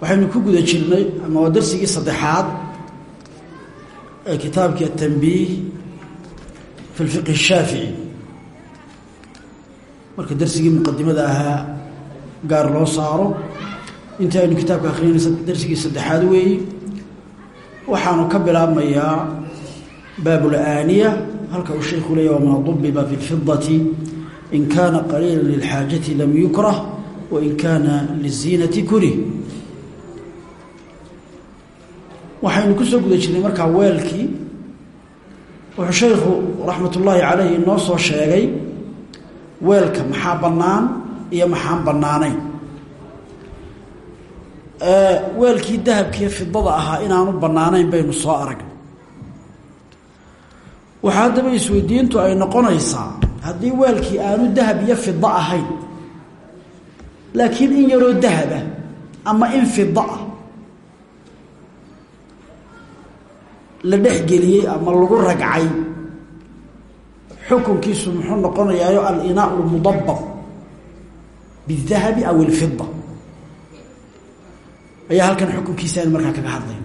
waxaynu ku guda jirnay ama waa darsigii saddexaad ee kitaabkii atanbiih fi lfiqhi shaafici marka darsigii muqadimada ahaa gaar loo saaro intii aynu kitaabka akrinayna darsigii saddexaad weeyi waxaanu ka bilaabmayaa baabulaaniya halka uu sheekhu leeya wamaa dubiba fi lfidati in kaana qaliila lilxaajati lam yukrah wain kaana liziinati kurih waxaynu ku soo guda jirnay markaa weelkii wuxuu shaykhu raxmat ullaahi calayhi inoo soo sheegay weelka maxaa bannaan iyo maxaan bannaanayn. Weelkii dahabkiiyo fidada ahaa inaanu bannaanayn baynu soo aragnay waxaa haddaba isweydiintu ay noqonaysaa haddii weelkii aanu dahab iyo fida ahayn laakiin in yaroo dahaba ama in fida ah la dhexgeliyey ama lagu ragcay. Xukunkiisu muxuu noqonayaayo alinaau lmudabab bidahabi aw ilfida ayaa halkan xukunkiisa aynu markaa kaga hadlayn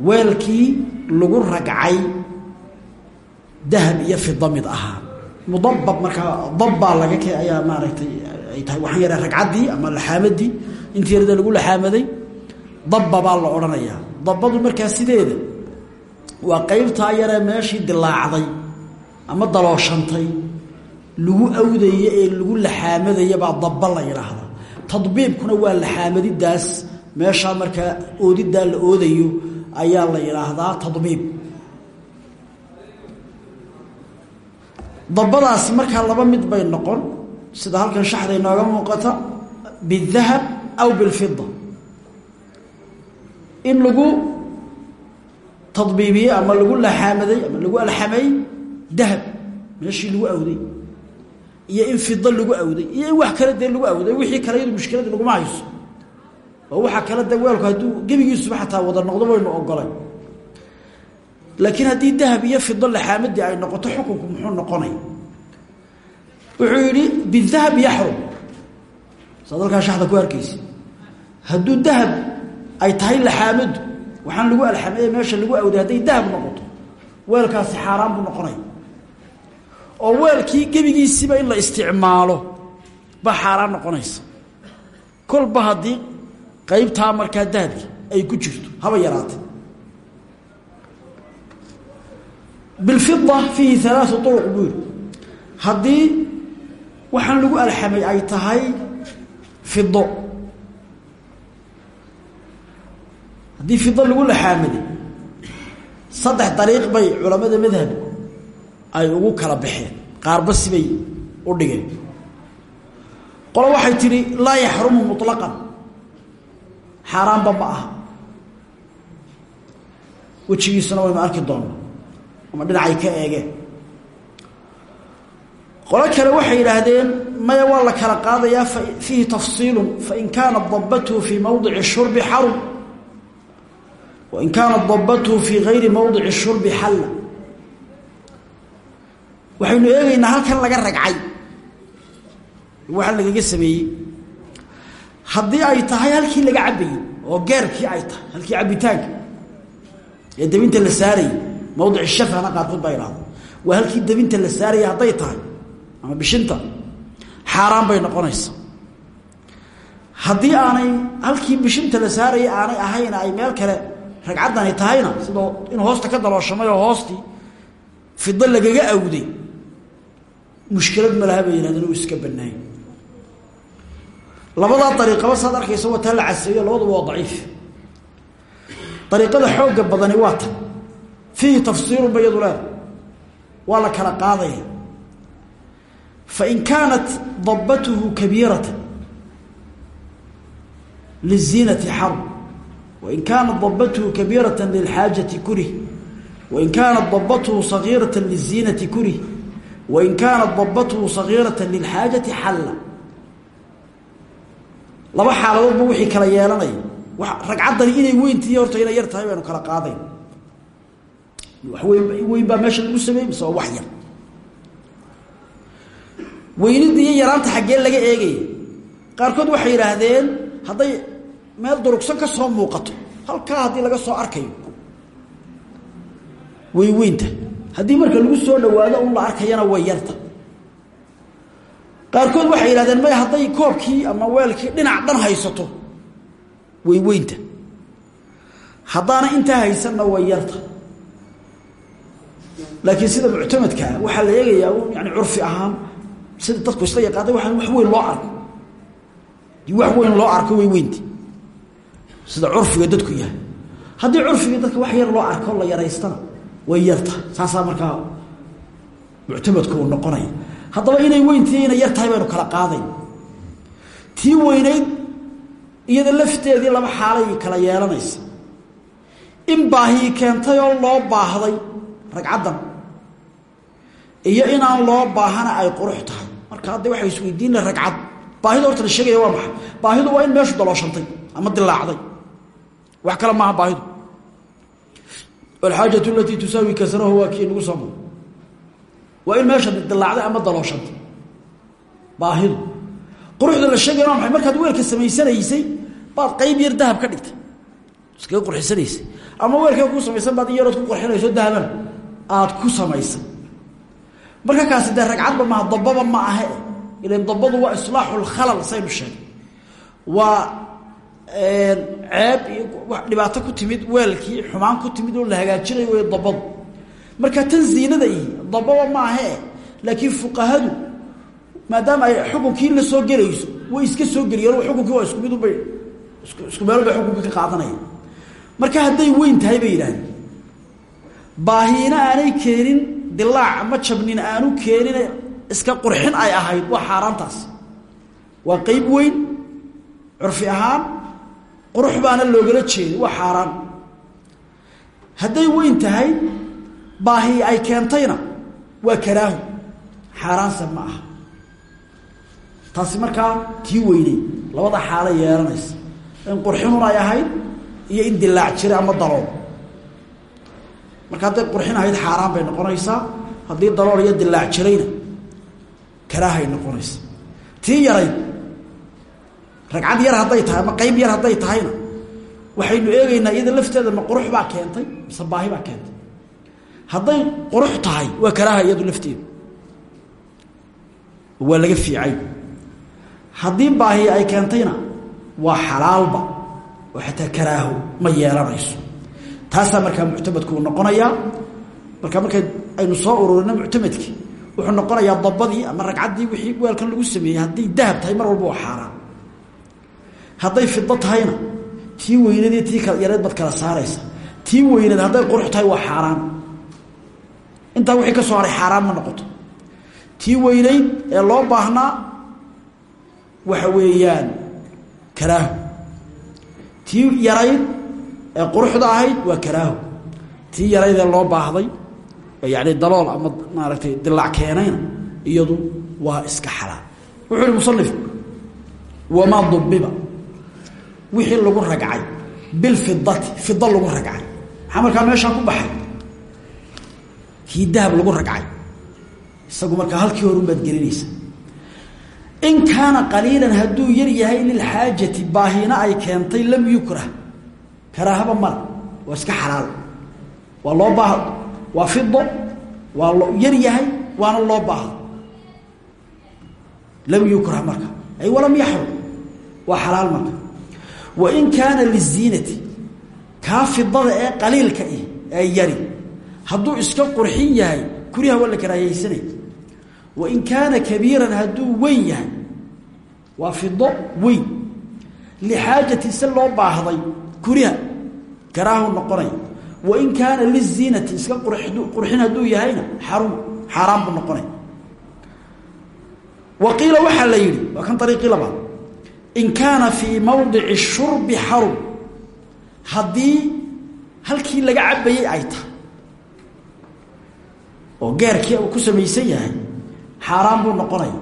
weelkii lagu ragcay dahab iyo fida mid ahaa mudabab markaa dabbaa laga ke ayaa maaragtay ay tahay waxaan yaraa ragcaddii ama laxaamadii intii yarada lagu laxaamaday dabba baa la odhanayaa dabbadu markaa sideeda waa qaybtaa yaree meeshii dilaacday ama dalooshantay lagu awdaya ee lagu laxaamadaya baa dabba la yidhaahdaa tadbiibkuna waa laxaamadidaas meeshaa markaa oodidaa la oodayo ayaa la yidhaahdaa tadbiib. Dabbadaasi markaa laba mid bay noqon sida halkan shaxda inooga muuqata bidahab aw bilfida in lagu tadbiibiyey ama lagu laxaamaday ama lagu alxamay dahab meeshii lagu awday iyo in fida lagu awday iyo in wax kale dee lagu awday wixii kale iyadu mushkilada laguma hayso. Oo waxaa kale de weelku hadduu gebigiisuba wada noqdo waynu ogolay laakiin haddii dahab iyo fido laxaamadii ay noqoto xukunku muxuu noqonay. Wuxuu yidhi bidahab yaxrum. Saad halkaa shaxda ku arkaysa hadduu dahab ay tahay laxaamadu waxaan lagu alxameye meesha lagu awday hadday dahab noqoto. Weelkaasi xaaraan buu noqonaya oo weelkii gebigiisiiba in la isticmaalo baa xaaraan noqonaysa. Kolba haddii qaybtaa markaa dahabki ay ku jirto haba yaraatay. Bilfida fiihi alaau uruq buu yidhi. Haddii waxaan lagu alxamay ay tahay fido haddii fido lagu laxaamaday saddex dariiq bay culamada madhabku ay ugu kala baxeen. Qaarba sibay u dhigeen. Qolo waxay tidhi laa yaxrumu muطlaqan xaaraanba ma aha. Wejigiisuna waynu arki doonaa ama dhinacay ka eegeen. Qolo kale waxay yidhaahdeen maya waa la kala qaadayaa fiihi tafsiilu fain kaanat dabathu fii mawdici shurbi xarum wain kaanat dabathu fii gayri mawdici shurbi xalla waxaynu eegaynaa halkan laga ragcay waxaa lagaga sameeyey haddii ay tahay halkii laga cabayey oo geerkii ay tahay halkii cabitaanka ee dabinta la saarayay mawdic shafana qaarkood baa idhahda waa halkii dabinta la saarayay hadday tahay ama bishinta xaaraan bay noqonaysaa haddii aanay halkii bishinta la saarayay aanay ahayn ragcaddani tahayna sidoo in hoosta ka dalooshamay oo hoostii fido lagaga awday mushkilad malaha bay yihahdeen uu iska banaay labadaa dariiqaba saad arkaysa waa la caseeyo labaduba waa daciif. Dariiqada xoogga badani waa tan. Fiihi tafsiirunba iyadu leeda waa la kala qaadaya. Fain kaanat dabatuhu kabiirata liziinati xarb wain kaanat dabatuhu kabiirata lilxaajati kurih wain kaanat dabatuhu sagiirata liziinati kurih wain kaanat dabatuhu sagiirata lilxaajati xalla laba xaaladoodba wixii kala yeelanaya ragcaddani inay weyntii horta inay yar tahay baynu kala qaadayn wax weyn baa meesha lagu sameeyey mise waa wax yar weynida iyo yaraanta xaggee laga eegaya qaarkood waxay meel durugsan ka soo muuqato. Halkaa haddii laga soo arkayo. Way weynta. Haddii marka lagu soo dhawaado un la arkayana way yarta. Qaarkood waxay yidhahdeen may hadday koobkii ama weelkii dhinac dhan haysato. Way weynta. Haddaana intaa haysanna way yarta. Laakiin sida muctamadkaa waxaa la eegayaa yani curfi ahaan sida dadku isla yaqaana waa wax weyn loo arko. Wax weyn loo arko way weynti sida curfiga dadku yahay. Haddii curfiga dadka wax yar loo arko la yaraystana way yarta. Saasaa markaa muctamadku uu noqonaya. Haddaba inay weyntii inay yar tahay baynu kala qaadayn. Tii weynayd iyada lafteedii laba xaalay kala yeelanaysa. In baahii keentay oo loo baahday ragcaddan iyo inaan loo baahana ay qurux tahay. Marka hadda waxay isweydiina ragcad. Baahida horta la sheegaya waa maxay? Baahidu waa in meeshu dalooshantay ama dilaacday wax kale maaha baahidu. Alxaajatu alatii tusaawi kasrahu waa kii nagu soo maro waa in meesha dilaacday ama dalooshantay baahidu. Quruxda la sheegaya waa maxay markaad weelka samaysanaysay baad qayb yar dahab ka dhigtay. Iskaga qurxisanaysay. Ama weelkaa kuu samaysan baad in yarood ku qurxinayso dahaban aad ku samaysan. Marka kaasi dee ragcadba maaha dababa ma ahe. Ilan dabadu waa islaaxu lkhalal saynu sheegay ceeb iyo dhibaato ku timid weelkii xumaan ku timid oo la hagaajinayo way dabadu marka tan ziinada ihi dababa ma ahe laakiin fuqahadu maadaama ay xukunkii la soo gelayso way iska soo geliyeen xukunkii waa isku mid unbay isku meel bay xukunka ka marka hadday weyn tahay bay yidhaahdeen baahiina aanay keenin dilaac ama jabnin aanu keenin iska qurxin ay ahayd waa xaaraantaas. Waa qeyb weyn curfi ahaan qurux baana loogala jeeday waa xaaraan. Hadday weyn tahay baahi ay keentayna waa karaahu. Xaaraanse ma aha. Taasi markaa tii weynay labada xaalo yeelanaysa. In qurxinun ay ahayd iyo in dilaac jira ama dalool. Marka hadday qurxin ahayd xaaraan bay noqonaysaa. Haddii dalool iyo dilaac jirayna karaahay noqonaysa. Tii yarayd ragcad yar hadday tahay ama qeyb yar hadday tahayna waxaynu eegaynaa iyada lafteeda ma qurux baa keentay mise baahi baa keentay. Hadday qurux tahay waa karaaha iyadu lafteedu waa laga fiicay. Haddii baahi ay keentayna waa xalaalba oo xataa karaaho ma yeelanayso. Taasaa markaa muctamadku uu noqonayaa. Marka aynu soo ururino muctamadkii wuxuu noqonayaa dabadii ama ragcaddii wixii weelkan lagu sameeyey hadday dahab tahay mar walba waa xaaraan hadday fido tahayna tii weynadii tii yareed baad kala saaraysa. Tii weyneed hadday qurux tahay waa xaaraan. Intaa wixii ka soo haray xaaraan ma noqoto. Tii weynayd ee loo baahnaa waxa weeyaan karaaho tii yarayd ee quruxda ahayd waa karaaho tii yarayd ee loo baahday yani dalool ama maaragtay dilaac keenayna iyadu waa iska xalaal. Wuxuu ihi musanifku wamaa wixii lagu ragcay bilfidati fida lagu ragcay. Maxaa markaa meeshaa ku baxay? Kii lagu ragcay. Isagu markaa halkii horun baad gelinaysa. In kaana qaliilan hadduu yar yahay lilxaajati baahina ay keentay lam yukrah. Karaahaba male waa iska xalaal. Waa loo baah waa fido yahay waana loo baahdo lam yukrah marka. Ay walam yaxrum waa xalaal marka wa in kaana liziinati kaa fidada ee qaliilka ih ee yari hadduu iska qurxin yahay kuriha waa la karaahiyeysanay wain kaana kabiiran hadduu weyn yahay waa fido weyn lixaajati si loo baahday kuriha karaahu noqonaya wain kaana liziinati iska qurxin hadduu yahayna xarum xaaraan buu noqonaya wa qiila waxaa la yidhi waa kan ariiqii labaad in kaana fii mawdici shurbi xarum haddii halkii laga cabayey ay tahay oo geerkii uu ku samaysan yahay xaaraan buu noqonaya.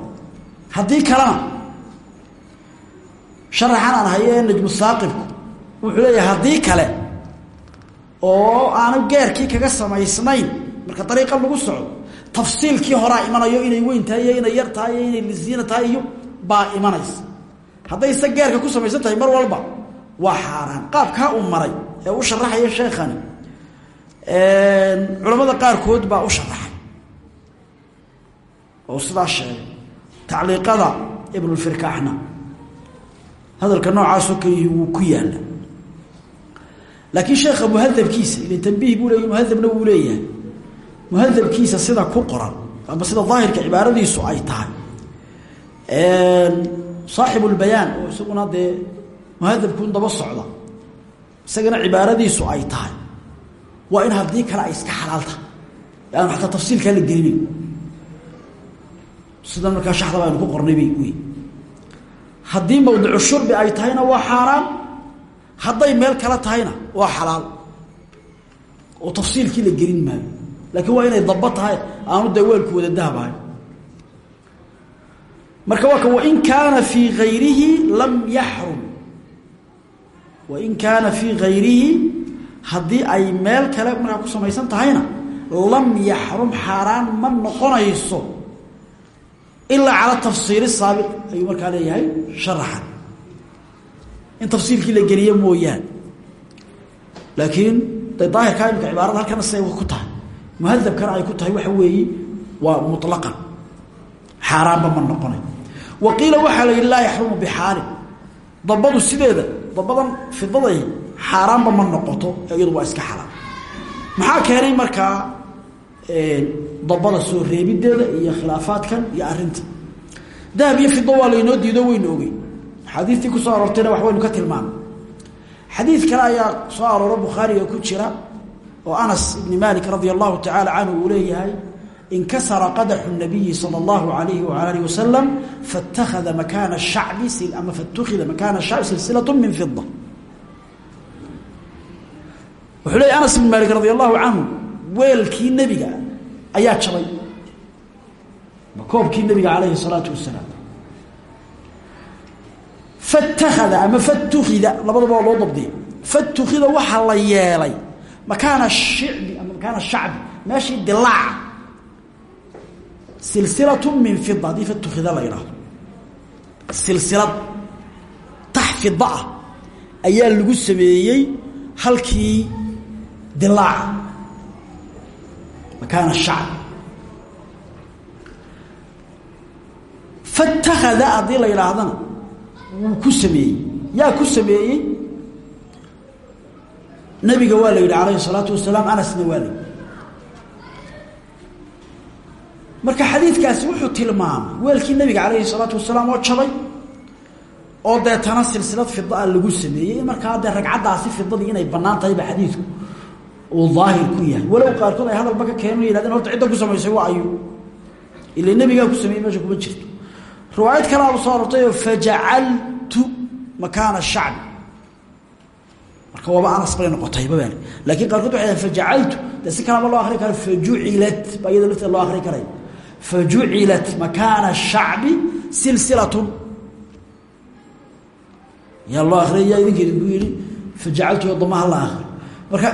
Haddii kalena sharaxan aan hayo ee najmu saaqibku wuxuu leeyahay haddii kale oo aanu geerkii kaga samaysnayn marka dariiqa lagu socdo tafsiilkii horaa imanayo inay weyn tahay iyo inay yar tahay iyo inay lisiina tahay iyo baa imanaysa hadday se geerka ku samaysan tahay mar walba waa xaaraan. Qaabkaa uu maray ee u sharaxaya sheekhani culamada qaarkood baa u sharaxay oo sidaa sheegay tacliiqada ibnulfirkaaxna hadalka noocaasoo kaliyi wuu ku yaalla laakiin sheekha muhadabkiisa ila tambiih buu leey muhadabna wuu leeyahay. Muhadabkiisa sida ku qoran ama sida daahirka cibaaradiisu ay tahay saaxibu lbayaan oo isaguna dee muhadabkun daba socda. Isagana cibaaradiisu ay tahay. Waa in haddii kale ay iska xalaalta. Aan ataa tafsiilkaa la gelinin sida markaa shaxda baynu ku qornay bay wey haddii mawdicu shurbi ay tahayna waa xaaraan hadday meel kale tahayna waa xalaal. Oo tafsiilkii la gelin maayo. Laakiin waa inay daba tahay. Aanu dee marka waa ka wain kaana fii hayrihi lam yaxrum. Wain kaana fii hayrihi haddii ay meel kale markaa ku samaysan tahayna lam yaxrum xaaraan ma noqonayso ilaa cala tafsiili saabiq ayuu markaa leeyahay sharaxan in tafsiilkii la geliye mooyaane. Laakiin de daahirkaa imika cibaarada halkana siday ku tahay. Muhadabkana ay ku tahay waxa weeye waa muطlaqan xaaraanba ma noqonay wa qiila waxaa la yidhi laa yaxrumu bixaalin. Dabadu sideeda dabadan fidaday xaaraanba ma noqoto iyadu waa iska xalaal maxaa keenay markaa dabada soo reebideeda iyo khilaafaadkan iyo arinta dahab iyo fido waa laynoo diido waynu ogey xaadiistii ku soo aroortayna wax waynu ka tilmaamay. Xadiid kale ayaa soo arooro bukhaariga ku jira oo anas ibni malik radia allahu tacaala canhu uu leeyahay inkasara qadaxu nabiyi sala allahu alayhi waala alih wasalam fatakada makaana shacbi ama fatukida makaana shacbi silsilatu min fida wuxuu leeyay anas ibn malik radi allahu canhu weelkii nebiga ayaa jabay. Koobkii nebiga calayhi salaatu wasalaam fatakada ama fatukida labadaba waa loo dabdiya fatukida waxaa la yeelay makaana shicbi ama makaana shacbi meeshii dilaaca silsilatu min fida haddii fatukida la idhaahdo silsilad tax fida ah ayaa lagu sameeyey halkii dilaaca makaana shacbi fatakada haddii la yidhaahdana wuu ku sameeyey. Yaa ku sameeyey? Nabiga waa la yidhi alayhi الsalaatu wasalaam anasna waa la yidhi marka xadiidkaasi wuxuu tilmaamay weelkii nabiga calayhi الsalaatu wasalaam oo jabay oo deetana silsilad fidaa lagu sameeyey. Markaa dee ragcaddaasi fidadii inay bannaan tahay ba xadiidku uu daahir ku yahay. Walow qaarkood ay hadalba ka horta cidda ku samaysay waa ayu ila nebigaa ku sameeyey meesha kuma jirto. Riwaayad kale abu soo arortayoo fajacaltu makaana marka waaba anas bay noqotayba laakiin qaarkood waxay fajacaltu. De si kalaba loo akri karo fajucilat. Baa akri karaya fajucilat makaana shacbi silsilatun yaa loo akriya yaa idinkeedi ku yihi fajacaltu damaha la akri marka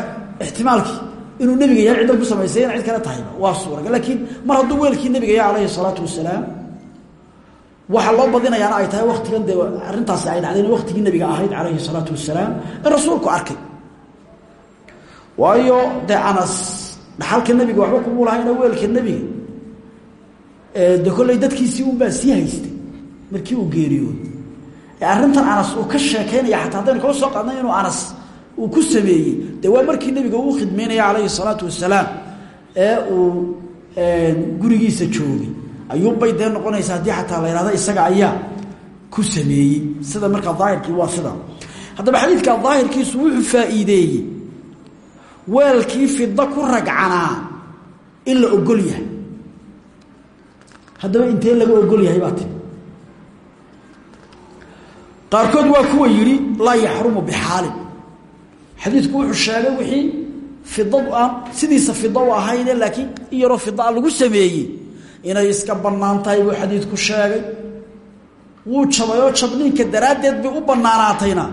ixtimaalkii inuu nebiga yahay ciddan ku samaysay in cid kale tahayba waa suuragal laakiin mar hadduu weelkii nebiga loo badinayaana ay tahay waktigan dee arrintaasi ay dhacdeen waktigii nabiga ahayd calayhi salaatu wasalaam in rasuulku arkay waayo dee anas dhaxalka nebiga waxba kumuu lahayna weelka nebiga de kolley dadkiisii unbaa sii haystay. Markii uu geeriyooday. Ee arrintan anas uu ka sheekaynaya xataa haddaynu kala soo qaadnay inuu anas uu ku sameeyey. Dee waa markii nebiga uu khidmeynaya calayhi salaatu wasalaam ee uu gurigiisa joogay. Ayuunbay dee noqonaysa haddii xataa la yhahdo isaga ayaa ku sameeyey. Sida markaa daahirkii waa sida. Haddaba xadiidka daahirkiisu wuxuu faa'iideeyey. Weelkii fida ku ragcanaa in la ogol yahay haddaba intee laga ogol yahay baa tiri qaarkood waa kuwa yidhi laa yaxrumu bixaalin. Xadiidku wuxuu sheegay wixii fidadu aan sidiisa fida u ahayne laakiin in yaroo fidaa lagu sameeyey inay iska bannaan tahay buu xadiidku sheegay. Wuu jabayoo jabniinka daraaddeed bay u bannaanaatayna.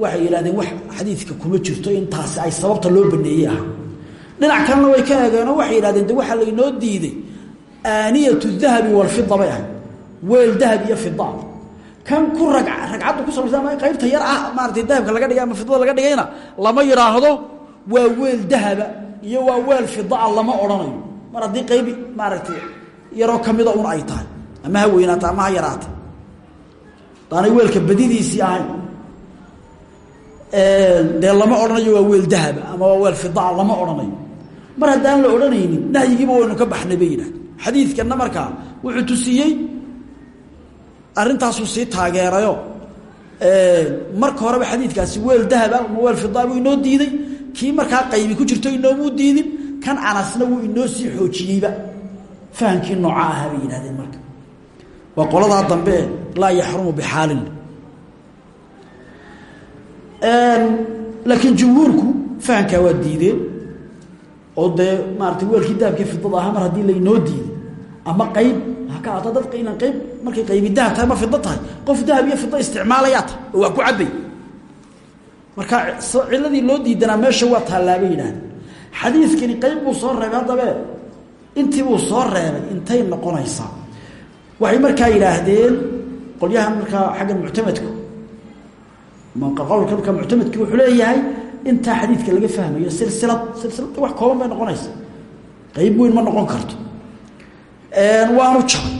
Waxay yidhahdeen wax xadiidka kuma jirto intaasi ay sababta loo baneeyey ah. Dhinac kalena way ka eegeenoo waxay yidhahdeen de waxaa laynoo diiday aaniyatu dahabi walfida bay ahayd. Weel dahab iyo fida kan ku rag ragcaddu ku samaysa ama qaybta yar ah maaratay dahabka laga dhigay ama fidada laga dhigayna lama yidhaahdo waa weel dahaba iyo waa weel fidaa lama odhanayo. Mar haddii qayb maaragtay yaroo kamida un ay tahay ama ha weynaata ama ha yaraata. Daanay weelka badidiisii ahayn dee lama odhanayo waa weel dahaba ama waa weel fidaa lama odhanayo. Mar haddaan la odhanaynin nahyigiiba waynu ka baxnay bay xadiidkanna markaa wuxuu tusiyey arrintaasuu sii taageerayo. Marka horeba xadiidkaasi weel dahaba ama weel fidaa buu inoo diiday kii markaa qaybi ku jirto inoomuu diidin kan anasna wuu inoo sii xoojiyeyba. Fahamkii nooca ahaa bay yidhahdeen marka. Waa qoladaa dambe laa yaxrumu bixaalin. Laakiin jumhuurku fahamkaa waa diideen. Oo dee maarata weelkii dahabkii fidada ahaa mar haddii laynoo diiday ama qayb haka aata dadka qayb markay qaybi dahab ma fido tahay. Qof dahab iyo fido isticmaalayaa waa ku cabay marka ciladii loo diidanaa meesha waa tallaabay yidhaahda qayb buu soo reebay haddabe intii buu soo reebay intay noqonaysaa. Waxay markaa yidhaahdeen qolyahan markaa xagga muctamadku markaa muctamadki wuxuu leeyahay intaa xadiidka laga fahmayo silsilad silsilada wax kooban bay noqonaysa qayb weyn ma noqon karto waanu jabay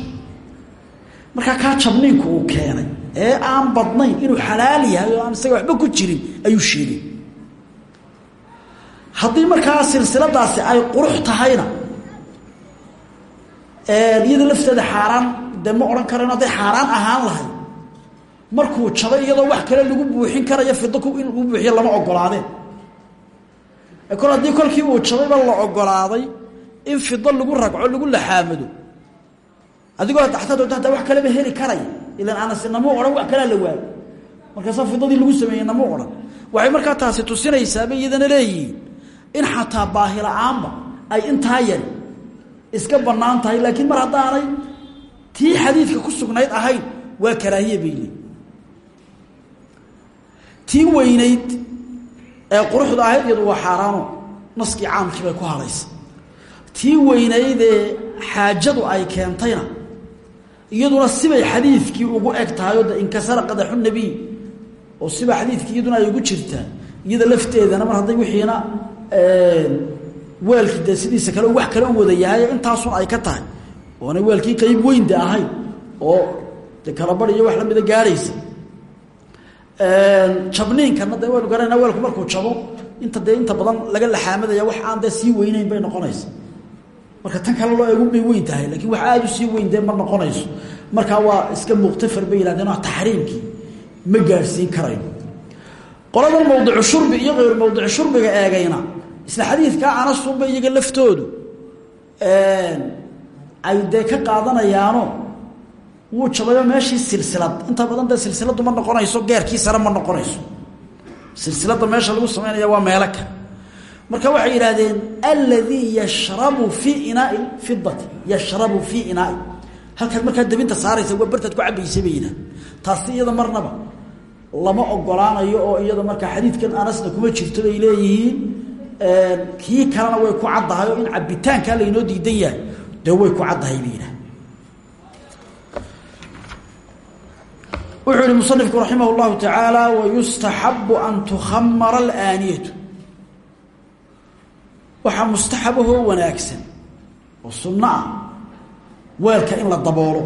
markaa kaa jabniinku uu keenay. Ee aan badnayn inuu xalaal yahay oo aan isaga waxba ku jirin ayuu sheegay. Haddii markaa silsiladaasi ay qurux tahayna iyada lafteeda xaaraan dee ma odhan karayn hadday xaaraan ahaan lahay markuu jabay iyadoo wax kale lagu buuxin karayo fido in lagu buuxiyo lama ogolaadeen kol haddii kolkii uu jabayba la ogolaaday in fido lagu ragco lagu laxaamado adigoo daxta doonto hataa wax kaleba heli karaya ilan anasi namuu odhan wax kalaa la waayo markaasaa fidadii lagu sameeyey namuu odhan waxay markaa taasi tusinaysaabay iyadana leeyihiin in xataa baahi la'aanba ay intaa yari iska bannaan tahay. Laakiin mar haddaanay tii xadiidka ku sugnayd ahayn waa karaahiye bay tii weynayd ee quruxda ahayd iyadu waa xaaraano naskii caamkii bay ku hadhaysa tii weynaydee xaajadu ay keentayna iyaduna sibay xadiidkii ugu eg tahay oo de inkasara qadaxu nebiy oo siba xadiidkii iyaduna ay ugu jirtaa iyada lafteedana mar hadday wixiina weelkii dee sidiisa kale wax kale u wada yahay intaasun ay ka tahay. Oona weelkii qayb weyn de ahayn oo de kalabar iyo wax lamida gaadhaysa jabniinkana de waynu garanayna weelku markuu jabo inta dee inta badan laga laxaamadaya wax aan dee sii weyneyn bay noqonaysa marka tan kale loo eegun bay weyn tahay lakiin wax aada u sii weyn ma noqonayso. Markaa waa iska muktafar bay yihahdeen o taxriimkii ma gaadhsiin karayno qoladan mawdicu shurbi iyo kayru mawdicu shurbiga eegayna isla xadiidkaa anasunba iyaga laftoodu ay dee ka qaadanayaano wuu jabayo meeshii silsilad. Inta badan dee silsiladu ma noqonayso geerkii ma noqonayso. Silsilada meesha lagu samaynaya waa meelo marka waxay yidhaahdeen aladii yashrabu fii inaai fidati yashrabu fii inaai halkaad markaa dabinta saaraysa bartaad ku cabaysa bay marnaba lama ogolaanayo oo iyada markaa xadiidkan anasna kuma jirto bay leeyihiin kii kalena way ku caddahay oo in cabitaankaa laynoo diidan yahay dee way ku caddahay bay yidhahdeen wuxuu yihi musanifku raximah اllahu tacaala wayustaxabu an tukhamara alaaniyatu waxaa mustaxabahoo wanaagsan oo sunno ah. Weelka in la daboolo.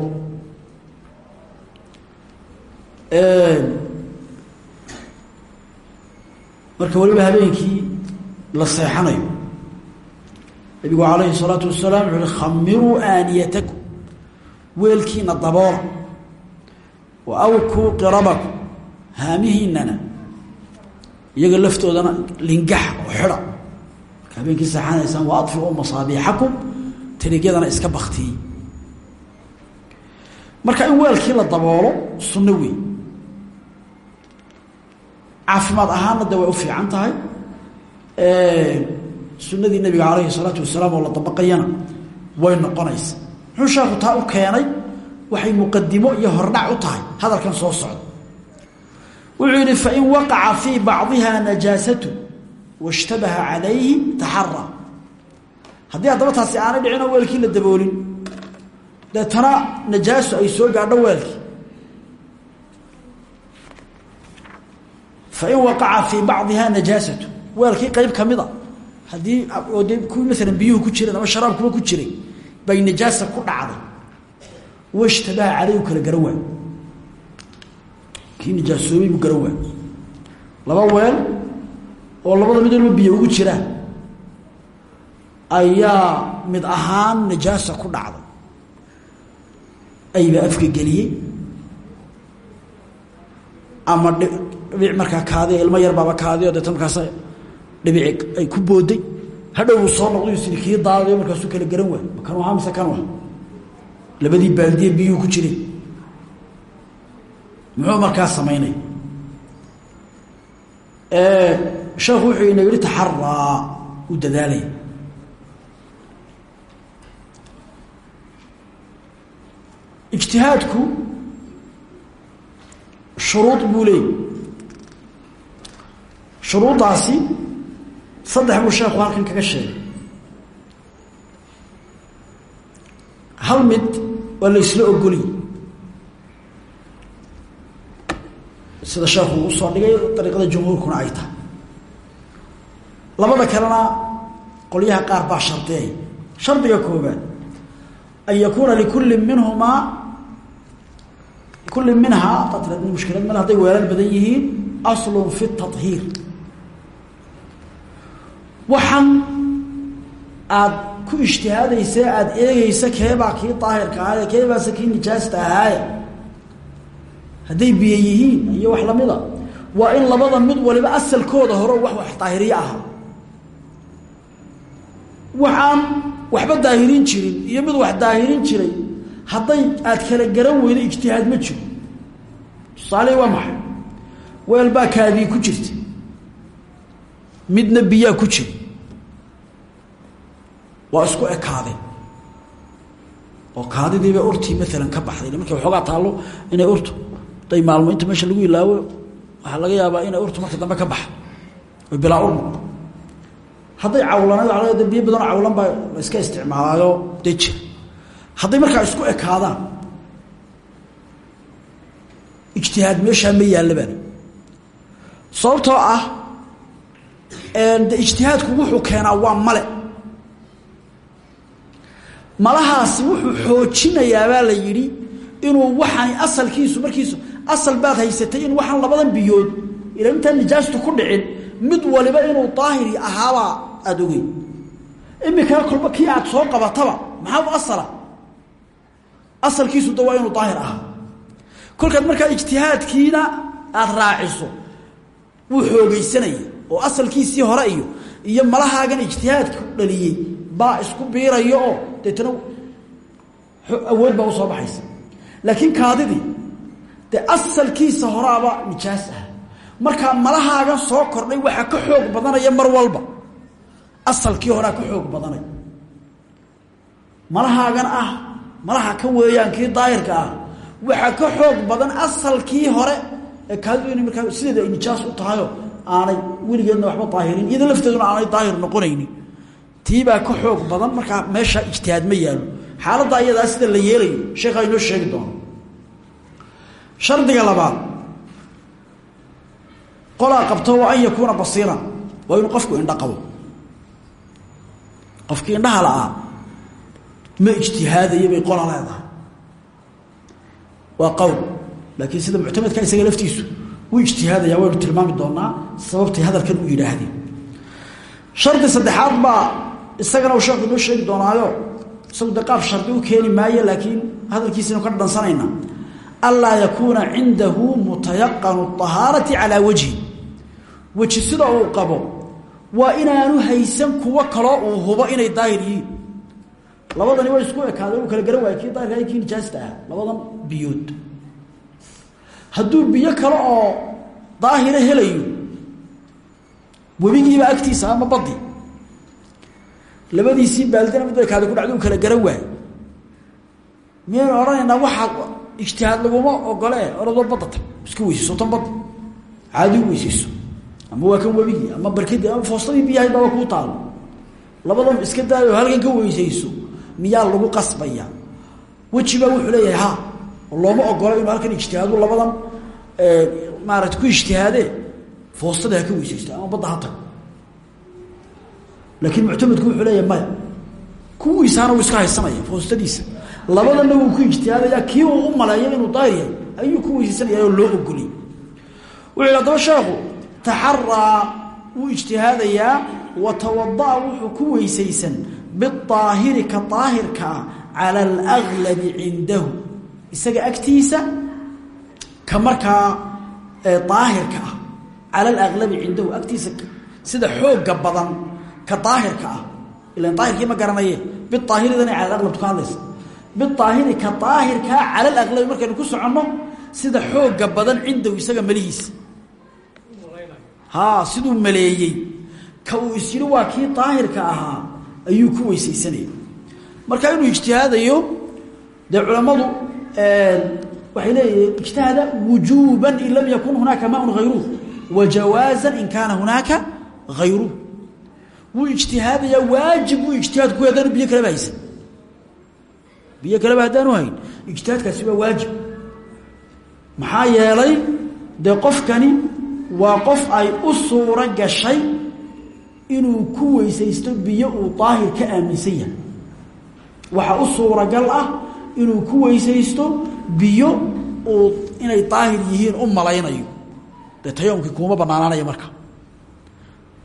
Marka waliba habeenkii la seexanayo nabigu calayhi الsalaatu wasalaam wuxu uhi khamiruu aaniyatakum. Weelkiina daboola wa awkuu qirabakum. Haamihiinana iyaga laftoodana lingax oo xidha habeenkii seexanaysaan wa adfiu masaabiixakum tarigyadana iska baktiyey marka in weelkii la daboolo sunno weyn. Caafimaad ahaanna de way u fiican tahay. Sunadii nabiga calayhi salaatu wasalaam oo la dabaqayana way noqonaysa. Muxuu sheekhu taa u keenay waxay muqadimo iyo hordhac u tahay. Hadalkan soo socda wuxuu yidhi fain waqaca fii bacdiha najaasatu washtabaha calayhi taxara haddii haddaba taasi aanay dhicinoo weelkii la daboolin deetana najaaso ay soo gaadho weelkii fain waqaca fii bacdiha najaasatu weelkii qeyb kamida haddii oo de kuwii maalan biyuhu ku jireen ama sharaabkuba ku jiray bay najaasa ku dhacday washtabaha caleyhu kala garan waay kii najaasoobay waay laba weel oo labada mid walba biyo ugu jiraan ayaa mid ahaan najaasa ku dhacday. Aybaa afka geliyey. Ama dhibic markaa kaadiy ilmo yar baaba kaadiyo deeta markaas dhibici ay ku booday. Hadhow uu soo noqday sidi kii daadayo markaasuu kala garan waay ma kanu ahaa mise kanu ah labadii baaldiye biyuhu ku jireen muxuu markaa samaynay sheekhu wuxuu ina yihi taxaraa uu dadaalaya ijtihaadku shuruud buu leeyay. Shuruuddaasi saddex buu sheekhu halkan kaga sheegay. Hal mid waa la isla ogoliy sida sheekhu uu dhigay dariiqada jumhuurkuna ay tahay labada kalena qolyaha qaar baa shardiyay shardiga koobaad an yakuuna likulli minhumaa kulli minhaa taa mushkilad mal hadday weelal badan yihiin aslun fi tahiir waxaan aada ku ijtihaadaysa aada eegeysa keebaa kii daahirka ahaaye keebaase kii nijaasta ahaaye hadday biyo yihiin iyo wax lamida waa in labada mid waliba asalkooda hore wax wax daahiriye aha waxaan waxba daahirin jirin iyo mid wax daahirin jiray hadday aad kala garan weydo ijtihaad ma jiro. Tusaalehi waa maxay? Weel baa kaadii ku jirta midna biyaa ku jira waa isku ekaadeen oo kaadidiiba urtii maalan ka baxday. Markay waxoogaa taallo inay urtu day maalmo inta meesha lagu ilaawo waxaa laga yaabaa inay urtu marka dambe ka baxdo. Oy bilaa ur hadday laga biyo badanoo cawlan baa la iska isticmaalaayo dee jira hadday markaa isku ekaadaan ijtihaad meeshaa ma yaallabaan sababtoo ah de ijtihaadku wuxuu keenaa waa male. Malahaasi wuxuu xoojinayaabaa la yidhi inuu waxani asalkiisu markiisu asal baad haysatay in waxaan labadan biyood ila intaan nijaastu ku dhicin mid waliba inuu daahiri ahaabaa aada ogey imikana kolba kii aad soo qabataba maxaa asala? Asalkiisu da waa inuu daahir ahaa. Kolkaad markaa ijtihaadkiina aada raaciso wuu xoogeysanaya oo asalkiisii hore iyo iyo malahaagan ijtihaadka dhaliyey baa isku biiraya oo deetana awood baa u soo baxaysa. Laakiin kaadidii dee asalkiisa horaaba nijaas ah markaa malahaagan soo kordhay waxaa ka xoog badanaya mar walba asalkii horaa ka xoog badanay. Malahaagan ah malaha ka weeyaan kii ah waxaa ka xoog badan asalkii hore ee kaadidu ina markaa sideeda ay nijaas u tahayo aanay weligeedna waxba daahirin iyada lafteeduna aanay daahir noqonaynin tiibaa ka xoog badan markaa meesha ijtihaad ma yaalo xaaladda iyadaa sida la yeelayo sheekhaa inoo sheegi doono. Shardiga labaad. Qolaa qabto waa an yakuuna basiiran waa inuu qofku indho qabo qofkii indhaha la-aa ma ijtihaadaya bay qola leedahay. Waa qowl laakiin sida muctamadka isaga laftiisu wuu ijtihaadaya waynu tilmaami doonaa sababtay hadalkan u yidhaahdeen shardi saddexaad baa isagana uu sheekhu inoo sheegi doonaayo isagu dee qaab shardi u keeni maayo laakiin hadalkiisaynu ka dhadhansanayna. Anlaa yakuuna cindahu mutayaqanu ahaarati calaa wajhi. Weji sida uu qabo waa inaanu haysan kuwo kaloo uu hubo inay daahir yihiin. Labadani way isku ekaadeen uu kala garan waaya kii daahirka kii nijaasta ah. Labadan biyood. Hadduu biyo kale oo daahira helayo webigiiba agtiisa ama badii labadiisii baaldina mid bay kaadi ku dhacda kala garan waay miyaynu odhanaynaa waxaa ijtihaad laguma ogole oradoo badda tag iska weysayso tan badda caadi u ama waa kan webigii ama barkadii ama foostadii biyahayd baba kuu taalo labadan iska daayo halkan ka weysayso miyaa lagu qasbaya? Wejibaa wuxuu leeyahay ha looma ogolo inuu halkan ijtihaadu labadan maarata ku ijtihaadee foostada ha ka weysaysto ama badda ha tago. Laakiin muctamadku wuxuu leeyahay maya kuwiisaana wuu iska haysanaya foostadiisa. Labadana wuu ku ijtihaadaya kii uu u maleeyo inuu daahir ayuu ku weysaysanaya oo loo ogoliyey wuxuu yidhi adaba taxaraa wuu ijtihaadayaa wa tawada'a wuxuu ku weysaysan biaahiri ka daahirka ah cala alaglabi cindahu. Isaga agtiisa ka markaa daahirka ah. Cala alaglabi cindahu agtiisa sida xooga badan ka daahirka ah. Ilan daahirkii ma garanaye? Biaahiridana cala alaqlab ka hadlaysa. Biaahiri ka daahirkaa cala alaqlabi markaynu ku soconno sida xooga badan cindahu isaga malihiisa haa siduu maleeyey. Ka uu is yidhi waa kii daahirka ahaa ayuu ku weysaysanaya marka inuu ijtihaadayo dee culammadu waxay leeyihiin ijtihada wujuuban in lam yakun hunaaka maaun hayruh wa jawaazan in kaana hunaaka hayruh wuu ijtihaadayaa waajib buu ijtihaadku haddaanu biyo kaleba haysan biyo kaleba haddaanu hayn ijtihaadkaasi waa waajib. Maxaa yeelay dee qofkani waa qof ay u suuro gashay inuu ku weysaysto biyo uu daahir ka aaminsan yahay. Waxaa u suuragal ah inuu ku weysaysto biyo uu inay daahir yihiin u malaynayo. Dee tayoomkii kuuma banaanaanaya marka.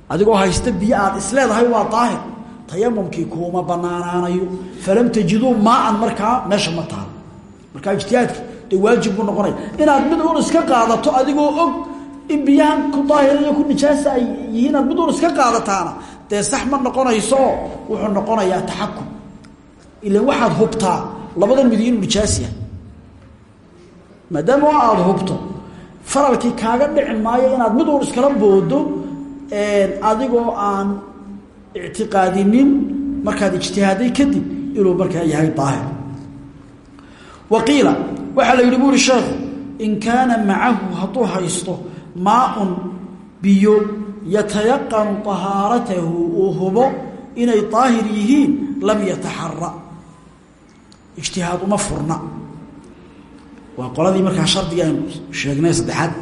Adigoo haysta biyo aad isleedahay waa daahir. Tayamumkii kuuma banaanaanayo. Falam tajiduu maaan markaa meesha ma taalo markaa ijtihaadki dee waajib buu noqonaya. Inaad mid un qaadato adigoo og in biyahan ku daahira iyo ku nijaasa ay yihiin aad mid un iska qaadataana dee sax ma noqonaysooo wuxuu noqonayaa taxakum ilan waxaad hubtaa labadan mid inuu nijaas yahay. Maadaama aada hubto faralkii kaaga dhici maayo inaad mid un iskala boodo adigoo aan ictiqaadinin markaad ijtihaaday kadib inuu markaa yahay daahir wa qiila waxaa la yidhi bu uhi in kaana macahu hadduu haysto maaun biyo yatayaqanu طahaaratahu uu hubo inay daahir yihiin lam yataxara ijtihaad uma furna. Waa qoladii markaa shardiga aynu sheegnay saddexaad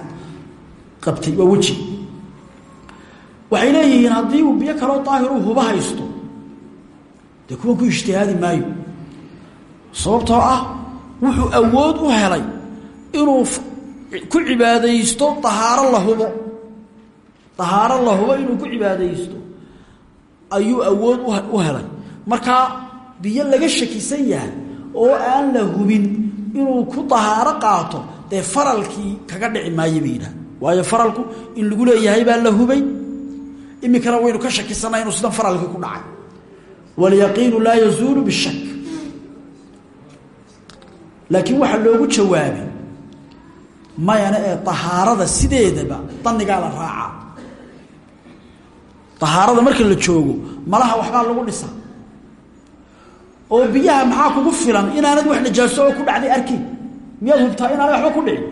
qabtay waa weji. Waxay leeyihiin haddii uu biyo kaloo daahir uu hubo haysto dee kuwan ku ijtihaadi maayo. Sababtoo ah wuxuu awood u helay inuu ku cibaadaysto dahaaro la hubo. Dahaaro la hubo inuu ku cibaadaysto. Ayuu awood u helay. Markaa biyo laga shakisan yahay oo aan la hubin inuu ku dahaaro qaato dee faralkii kaga dhici maayo bay waayo faralku in lagu leeyahay baa la hubay. Iminkana waynu ka shakisanay inuu sidan faralkii ku dhacay. Waalyaqiinu laa yazuulu bishak laakiin waxaa loogu jawaabay mayana ee dahaarada sideedaba danigaa la raacaa dahaarada marka la joogo malaha waxbaa lagu dhisaa oo biyaha maxaa kugu filan inaanad wax najaaso oo ku dhacday arkin miyaad hubtaa inaanay waxba ku dhicin?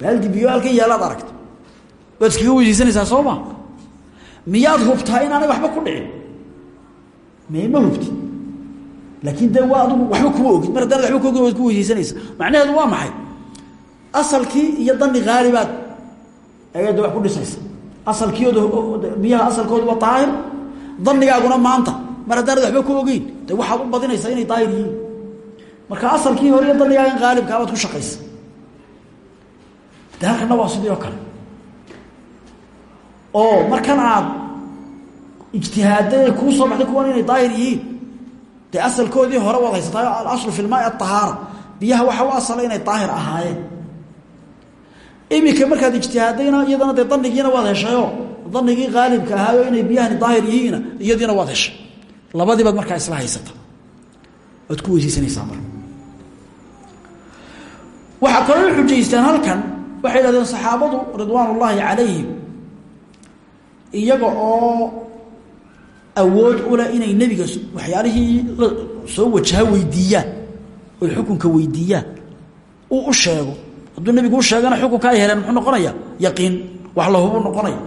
Baaldi biyo halkan yaalaad aragta waad iskaga weysaysanaysaa soo ma? Miyaad hubtaa inaanay waxba ku dhicin? Mee ma hubti? Laakiin de waa waxba kuma ogid mar haddaanad waba ku ogin ku weysaysanaysa macnaheedu waa maxay asalkii iyo dani haalibaad ayaad wax ku dhisaysa. Asalkiiod biyaha asalkoodu waa daahir danigaaguna maanta mar haddaanad waxba ku ogeyn de waxaad u badinaysaa inay daahir yihiin. Marka asalkii hore iyo danigaagan haalibkaa baad ku shaqaysa. De waa sidii kale. Oo markan aad ijtihaadada kuu soo baxday kuwan inay daahir yihiin dee asalkoodii hore waad haysataa alaslu fi lmaai aطahaara biyaha waxa u asala inay daahir ahaayeen iminka markaad ijtihaadayna iyadana dee danigiina waad heshayoo danigii haalibka ahaayo inay biyahani daahir yihiina iyadiina waad heshay. Labadii baad markaa isla haysata. Waad ku weysaysanaysaa marka. Waxaa kaloo xujaystaan halkan waxay yidhahdeen saxaabadu ridwaan ullaahi calayhim iyaga oo awood ule inay nebiga waxyaalihii soo wajaha weydiiyaan oy xukunka weydiiyaan uu u sheego hadduu nebigu u sheegana xukunka ay heleen muxuu noqonaya? Yaqiin. Wax lahubu noqonaya.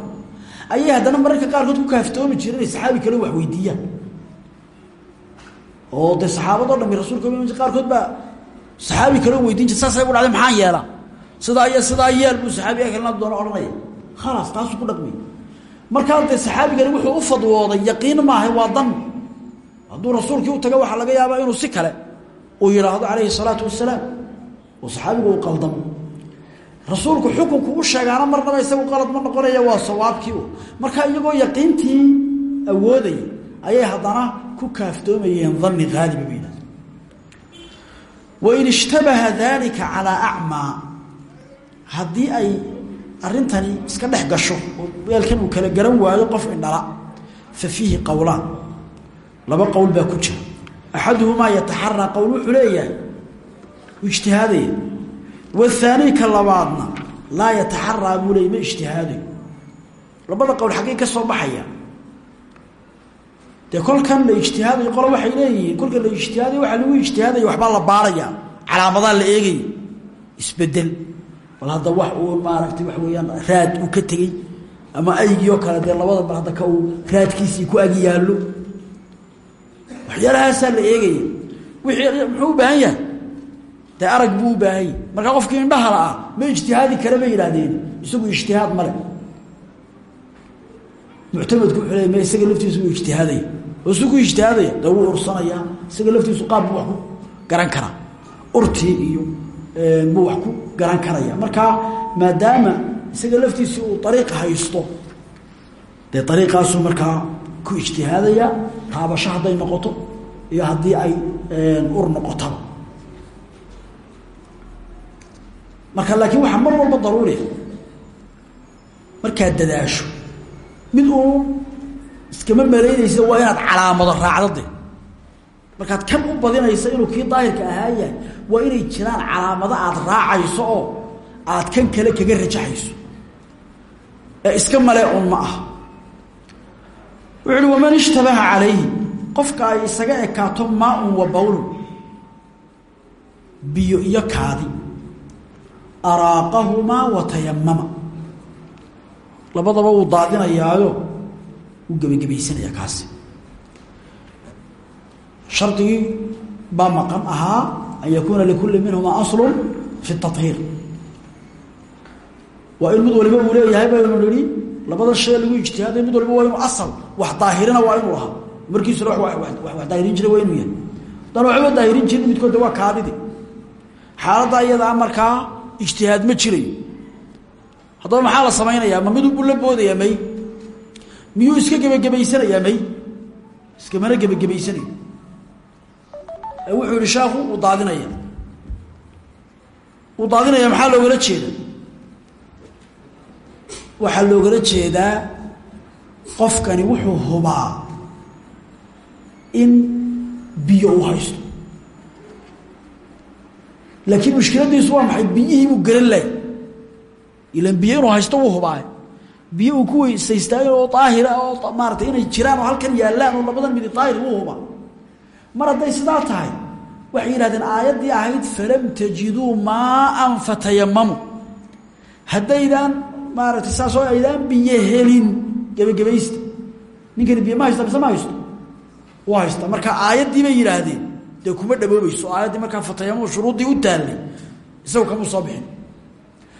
Ayay haddana mararka qaarkood ku kaaftoomi jireen inay saxaabi kale wax weydiiyaan. Oo dee saxaabadoo dhami rasuulka qaarkood baa saxaabi kaleo weydiin jir saasay u dhacday maxaan yeelaa? Sidaa iyo sidaa yeel buu saxaabiga kalena doona odhanaya. Khalaas taasuu ku dhaqmay markaa dee saxaabigani wuxuu u fadwooday yaqiin maaha waa dan. Hadduu rasuulkii u tago waxaa laga yaabaa inuu si kale uu yidhaahdo calayhi salaatu wasalaam oo saxaabigu uu rasuulku xukunku u sheegaana marnaba isagu qalad ma noqonaya waa sawaabkii markaa iyagoo yaqiintii awoodaya ayay haddana ku kaaftoomayeen dani haaliba bay yidhahda wain ishtabaha dalika calaa acmaa haddii ay arrintani iska dhex gasho oo weelkan uu kala garan waayo qof indhala fa fiihi qowlaan laba qowl baa ku jira. Axaduhumaa yataxaraa qowl wuxuu leeyahay ijtihaadaya wahaanii ka labaadna laa yataxaraa buu leey ma ijtihaadayo labada qowl xaggay ka soo baxaya dee kolkan la ijtihaadayo qolo waxay leeyihiin kolkan la ijtihaadayo waxaa lagu ijtihaadaya waxbaa la baaraya calaamadaa la eegaya isbeddel bal hadda wax uu maaragtay wax weeyaan raad uu ka tegey ama aygii oo kale dee labada bal hadda ka raadkiisii ku ag waxyaalahaasaa la eegaya wixii muxuu u yahay dee arag buu u baahan yahy markaa qofkii indhahala ah ma ijtihaadi kale bay yidhaahdeen. Isagu ijtihaad male muctamadku wuxuu leey ma isaga laftiisu wuu ijtihaadaya ku ijtihaadaya dee wuu isaga laftiisu qaab wax garan karaa. Urtii iyo buu wax ku garan karaya. Markaa maadaama isaga laftiisii uu ariiq haysto dee ariiqaasuu markaa ku ijtihaadaya taabasho hadday noqoto iyo haddii ay ur noqotaba marka laakiin waxaa mar walba daruuriya markaad dadaasho. Mid uu iskama malaynaysa waa inaad calaamado raacdo de markaad kan u badinaysa inuu kii daahirka ahaa waa inay jiraan calaamado aad raacayso oo aad kan kale kaga rajaxayso. Ee iska malee un ma ah wuxu uhi waman ishtabaha calayhi? Qofka ay isaga ekaato maa-un wa bawlun biyo iyo kaadi araaqahumaa wa tayamama labadaba wuu daadinayaayo wuu gebagebaysanaya kaasi shardigii baa maqan ahaa an yakuuna likulli minhumaa aslun fi tahiir waa in mid waliba uu leeyahay baynu nihi labada shay lagu ijtihaaday mid waliba waa asal wax daahirina waa inuu lahaa markiisuna wax daahirin jira waa yahay haddaan waxba daahirin jirin midkood waa kaadidi xaaladda iyadaa markaa ijtihaad ma jirayo haddaba maxaa la samaynayaa? Ma miduu buu la boodayaa may? Miyuu iska gebagabaysanayaa may? Iskamana gebagabaysanayo wuxuu yihi sheekhu uu daadinaya. Uu daadinaya maxaa loogala jeeda waxaa loogala jeedaa qofkani wuxuu hubaa in biyo uu haysto laakiin mushkiladiisu waa maxay? Biyihii buu garan lahay. Ilan biyo inuu haysto wuu hubaaye biyo ku weysaystaayo oo daahira oo maaratay inay jiraan oo halkan yaallaan oo labadan midi daahir wuu hubaa. Mar hadday sidaa tahay waxay yidhahdeen aayaddii ahayd falam tajiduu maaan fatayamamu haddaydaan maaratay saasoo aydaan biyo helin gebagabaysta ninkani biyo ma haysta mise ma haysto? U haysta. Marka aayaddii bay yidhaahdeen dee kuma dhaboobayso aayaddii markaa fatayamamu shuruuddii u taallay isagu kama soo bixin.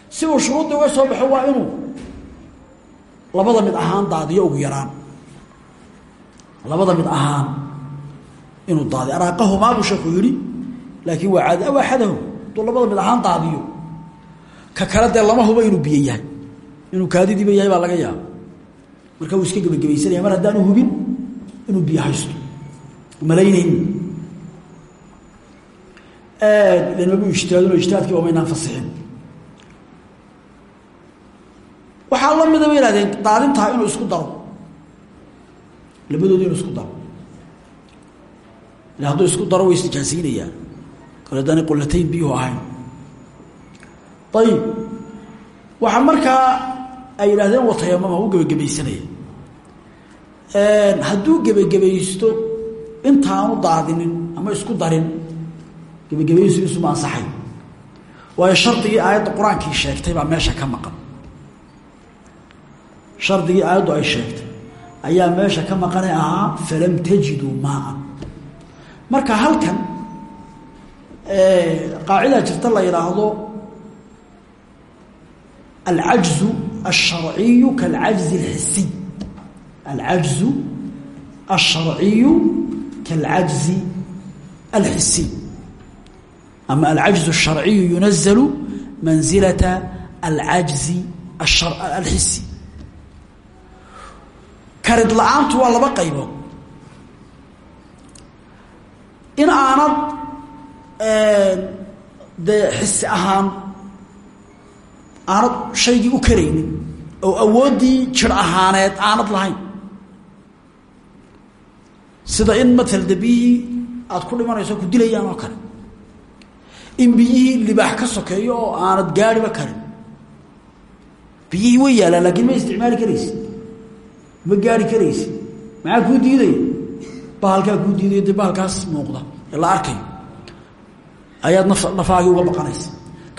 Si uu shuruuddii uga soo baxo waa inuu labada mid ahaan daadiyo ugu yaraan. Labada mid ahaan inuu daadiyo. Araaqahumaa buu sheekuu yidhi laakiin waa caadi. Aw axadahu labada mid ahaan daadiyo ka kale dee lama hubo inuu biyo yahay. Inuu kaadidiiba yahay baa laga yaaba marka wuu iska gebagabaysanaya mar haddaanu hubin inuu biyo haysto. Malaynayn lanmabu ijtihaadin oo ijtihaadkii omaynaan fasixin. Waxaa la mida bay ihahdeen daadintaa inuu isku daro. Labadooda inuu isku daro. Ila hadduu isku daro way isnijaasaynayaan kale haddaanay qolatayn biyuhu ahayn. Ayib. Waxaa markaa ay yidhahdeen watayamama u gebagabaysanaya hadduu gebagabaysto intaanu daadinin ama isku darin gebagabaysigiisuma ansaxay waayo shardigii aayadda qur'aankii sheegtay baa meesha ka maqan shardigii aayaddu ay sheegtay ayaa meesha ka maqane ahaa falam tajiduu maaan marka halkan qaacidaa jirta la yidhaahdo alcajzu alsharciyu kaalcajzi alxisiy alcajzu alsharciyu kaalcajzi alxisiy ama alcajzu الsharciyu yunazalu mansilata alcajzi alxisi karid la'aantu waa laba qaybood in aanad dee xisi ahaan aanad shaygii u karaynin oo awooddii jir ahaaneed aanad lahayn sida in matal de biyihii aada ku dhimanayso ku dilayaan oo kale in biyihii libaax ka sokeeyo oo aanad gaadhiba karin. Biyihii way yaallaan laakiin ma isticmaali karaysi. Ma gaari karaysi. Maxaa kuu diidaya bahalkaa kuu diidaya dee bahalkaas muuqda. Ee la arkayo ayaad naf nafaagii uga baqanaysa.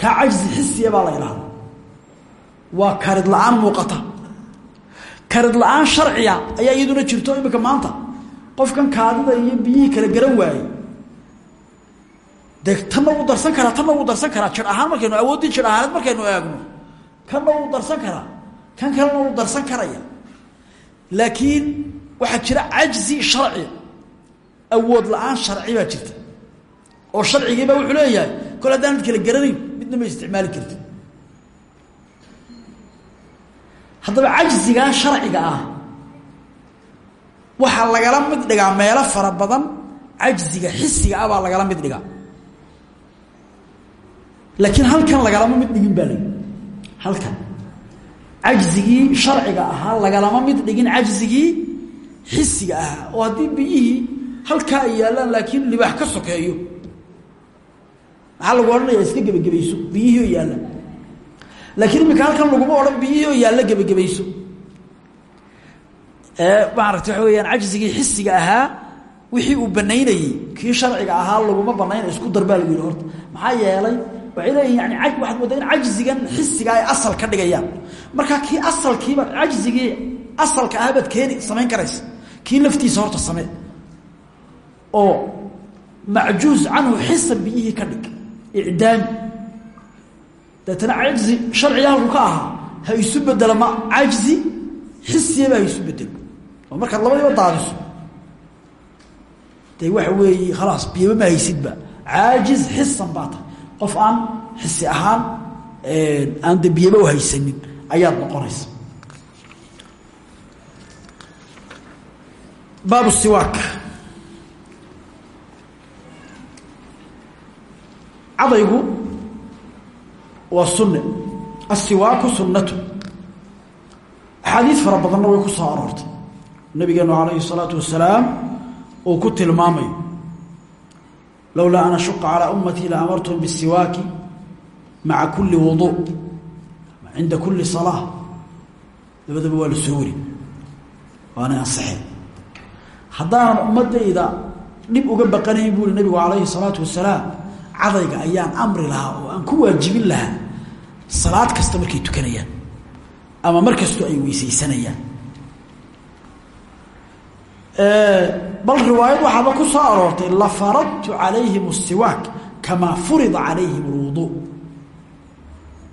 Kaa cajzi xisiya baa la idhaahda waa karid la'aan muuqata. Karid la'aan sharciya ayaa iyaduna jirto imika maanta. Qofkan kaadida iyo biyihii kala garan waayey dee tanna wuu darsan karaa tanna wuu darsan karaa? Jir ahaan markaynu awooddii jir ahaaneed markaynu eegno. Kanna wuu darsan karaa? Kan kalena wuu darsan karaya? Laakiin waxaa jira cajzi sharci. Awood la'aan sharci baa jirta. Oo sharcigiiba wuxuu leeyahay kol haddaanad kala garanayn midna ma isticmaali karti haddaba cajzigaa sharciga ah waxaa lagala mid dhigaa meelo fara badan cajziga xisiga ah lagala mid dhigaa laakiin halkan lagalama mid dhigin baa lagi halkan. Cajzigii sharciga ahaa lagalama mid dhigin cajzigii xisiga ahaa. Oo haddii biyihii halkaa ay yaallaan laakiin libaax ka sokeeyo. Maxaa lagu odhanaya iska gebagabayso biyihii oo laakiin imika halkan laguma odhan biyihii oo yaalla gebagabayso maarata waxa weyaan cajzigii xisiga wixii uu banaynayey kii sharciga ahaa laguma banaynay isku dar baa horta. Maxaa yeelay waxay leeyihiin yani waxaad moodaa in cajzigan xisiga ay asal ka dhigayaan markaa kii asalkiiba cajzigii asalka ah baad keeni samayn karaysa kii laftiisa horta samee. Oo macjuuz canhu xisan biyihii ka dhig icdaami deetana cajzi sharciga halku ka ahaa ma cajzi xisiyaba ha isu bedelo oo markaad labadiiba daadiso. Dee waxa weeye ma haysidba. Caajiz xisan baa tahay qof aan xisi ahaan aan de biyaba u haysanin ayaad noqonaysa. Baabu siwaak. Cadaygu waa sunne. Asiwaaku sunnatu. Axaadiis fara badanna way ku soo aroortay. Nabigeenu calayhi الsalaatu wasalaam uu ku tilmaamayo lowlaa an ashuqa calaa ummatii la amartum bisiwaaki maca kulli wuduu cinda kulli salaa labadaba waa la soo weri waanay ansaxeen haddaanan ummadayda dhib uga baqanayn buuli nabigu calayhi salaatu wasalaam cadayga ayaan amri lahaa oo aan ku waajibin lahaa salaad kasta markay tukanayaan ama mar kastoo ay weysaysanayaan bal riwaayad waxaaba ku soo aroortay la faradtu calayhim siwaak kamaa furida calayhim lwudu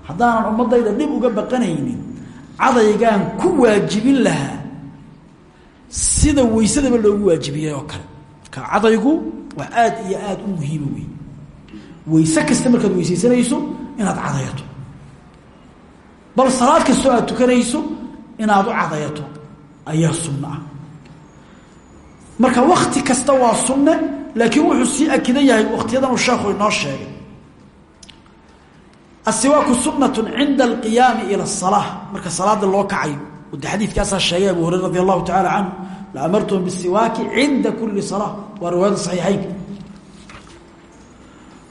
haddaanan ummadayda dhib uga baqanaynin cadaygaan ku waajibin lahaa sida weysadaba loogu waajibiyey oo kale. Marka cadaygu waa aad iyo aad u muhiima wey weyse kasta markaad weysaysanayso inaad cadayato. Bal salaad kastoo aad tukanayso inaad u cadayato. Ayaa sunno ah marka wakti kasta waa sunne laakiin wuxuu sii akidan yahay waktiyadan uu sheekhu inoo sheegay. Asiwaaku sunatu cinda alqiyaami ila الsalaa marka salaada loo kacayo de xadiidkaasaa sheegay abu hurayra radi allahu tacala canhu la amartum bisiwaaki cinda kuli salaa waa riwaayada saxiixaynka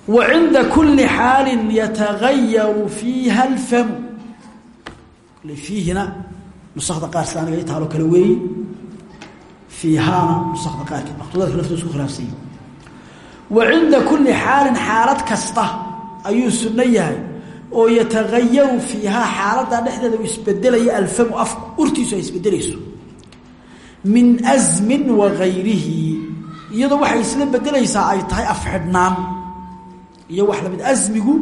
wa cinda kuli xaali yatagayaru fiiha alfamu. Fiihina nusakda qaar si aniga i taalo kale weeyi fiihaana nusakda qaarkeed maktuudaadka laftooda isku khilaafsan yihiin wa cinda kulli xaalin xaalad kasta ayuu sunno yahay oo yatagayaru fiihaa xaaladaa dhexdeeda uu isbedelaya alfamu afku urtiisu ay isbedelayso. Min asmin wa gayrihi iyadoo waxay isla bedelaysaa ay tahay afxidhnaan. Iyo wax la mid asmigu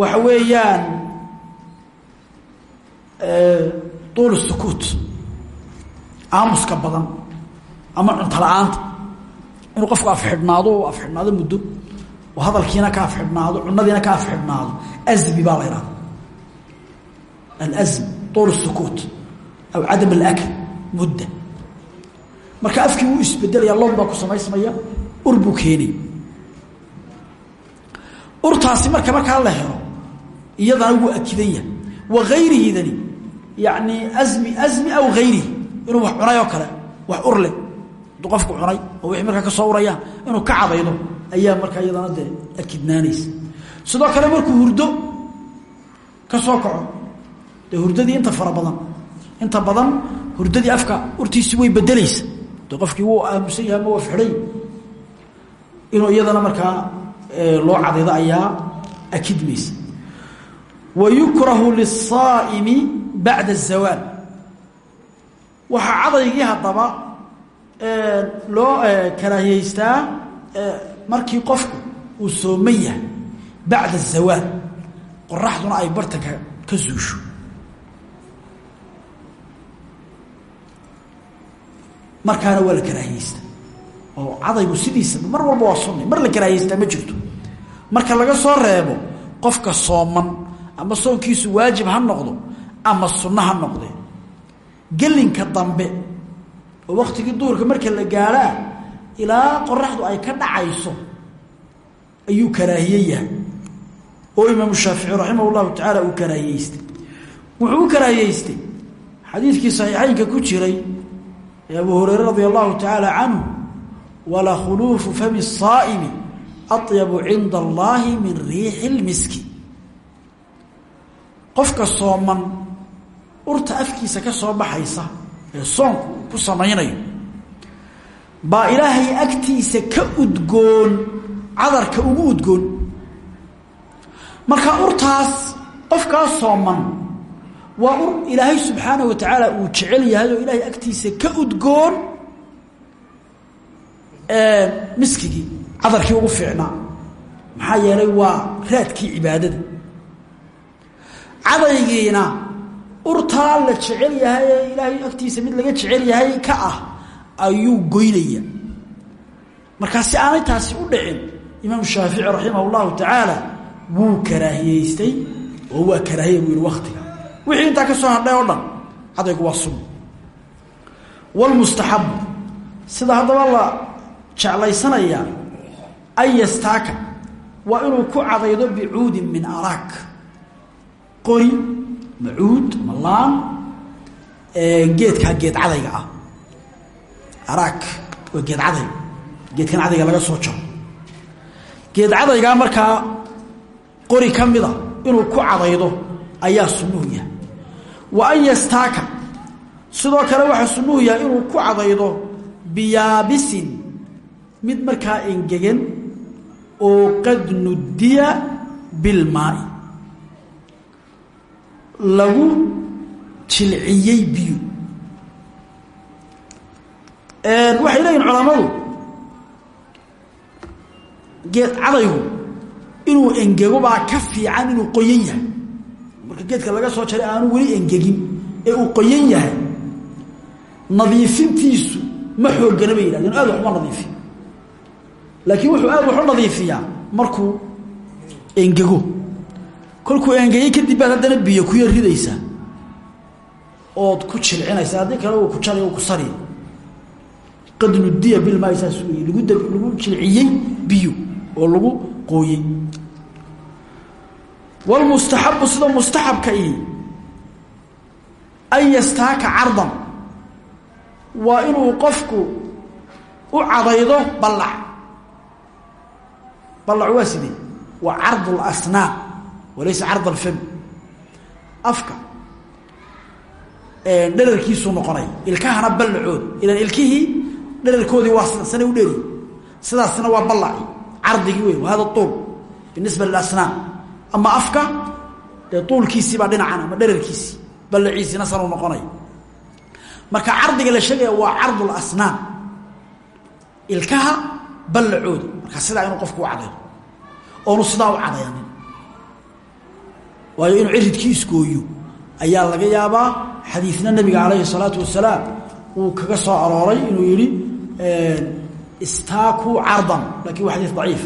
waxa weeyaan tuul sukuut aamuska badan ama cunto la'aanta. Inuu qofku afxidhnaado oo afxidhnaado muddo oo hadalkiina ka afxidhnaado cunadiina ka afxidhnaado asmi baa la ihahda alsm tuul sukuut aw cadam alakl mudda. Marka afkii wuu isbedelaya loon baa ku samaysmaya ur keenay. Urtaasi marka markaa la helo iyadana wuu akidan wa gayrihidani yani asmi asmi aw gayrihi inuu wax cunay oo kale wax ur leh aduu qofku cunay oo wixii markaa ka soo urayaan inuu ka cadaydo ayaa markaa iyadana dee akidnaanaysa sidoo kale markuu hurdo ka soo kaco dee hurdadii inta fara badan inta badan hurdadii afka urtiisi way bedelaysa de qofkii wuu aamusan yahay ma wafxidhay inuu iyadana markaa loo cadaydo ayaa akidmaysa wa yukrahu liلsaa'imi bacda الzawaal waxaa cadaygii haddaba loo karaahiyeystaa markii qofku uu sooman yahay bacda الzawaal qoraxduna ay bartanka ka zuusho markaana waa la karaahiyeysta. Oo cadaygu sidiisaba mar walba waa sunni mar la karaahiyeystaa ma jirto. Marka laga soo reebo qofka sooman ama soonkiisu waajib ha noqdo ama sunno ha noqde gelinka dambe oo waktigii duhurka marka la gaadhaa ilaa qoraxdu ay ka dhacayso ayuu karaahiye yahay. Oo imaamu shaafici raximah llahu tacaala uu karaahiyeystay. Wuxuu u karaahiyeystay xadiidkii saxiixeynka ku jiray ee abu hureyre radia allahu tacaala canhu wala khuluufu fami saa'imi aطyabu cinda allahi min riixi lmiski qofka sooman urta afkiisa ka soo baxaysa ee soonku ku samaynayo. Baa ilaahay agtiisa ka udgoon cadarka ugu udgoon. Marka urtaas qofkaa sooman waa ur ilaahay subxaanaه wa tacaala uu jecel yahay oo ilaahay agtiisa ka udgoon miskigii cadarkii ugu fiicnaa maxaa yeelay waa raadkii cibaadada. Cadaygiina urtaa la jecel yahay ee ilaahay agtiisa mid laga jecel yahay ka ah ayuu goynaya. Markaa si aanay taasi u dhicin imaam shaafici raximah اllahu tacaala wuu karaahiyeystay oo waa karaahiya buu yihi waktiga wixii intaa ka soo hadhay oo dhan cadaygu waa sunna. Wlmustaxabu sida haddaba la jeclaysanayaa an yastaaka waa inuu ku cadaydo bicuudin min araak qori macuud malaan geedkaa geed cadayga ah. Araak waa geed caday. Geedkan cadayga laga soo jaro. Geed cadaygaa markaa qori ka mida inuu ku cadaydo ayaa sunnuhu yahay. Wa an yastaaka. Sidoo kale waxaa sunnuhu yahay inuu ku cadaydo biyaabisin. Mid markaa engegan oo qad nudiya bilmaai lagu jilciyey biyo. Waxay leeyihiin culammadu geed cadaygu inuu engego baa ka fiican inuu qoyan yahay. Marka geedka laga soo jaray aanu weli engegin ee uu qoyan yahay nadiifintiisu ma xoogana bay yidhahdeen. Aad waxuma nadiifi. Laakiin wuxuu aad wax u nadiifiyaa markuu engego kolkuu engegay kadib baad haddana biyo ku yar ridaysaa. Ood ku jilcinaysa haddii kale uu ku jari ku sari. Qad nudiya bilmaa saas wey lagu d lagu jilciyey biyo oo lagu qooyey. Wlmustaxabu sida mustaxabka i an yastaaka cardan. Waa inuu qofku u cadaydo ballac. Ballac waa sidee waa card اlasnaan walaysa card alfam afka dherarkiisuu noqonaya ilkahana ballacood ilan ilkihii dherarkoodii waa sida sanay u dheeriy sidaasna waa ballaci. Cardigii wey hada uul binisba lilasnaan. Ama afka dee uulkiisiibaa dhinacan ama dherarkiisii ballaciisina sanuu noqonaya marka cardiga la sheegaya waa cardul asnaan. Ilkaha ballacooda marka sidaa inuu qofku u cadaydo oonu sidaa u cadayanin waayo inuu ciridkii isgooyo ayaa laga yaabaa xadiidna nabiga calayhi salaatu wasalaam uu kaga soo arooray inuu yidhi istaakuu cardan. Lakin waa xadiis daciif.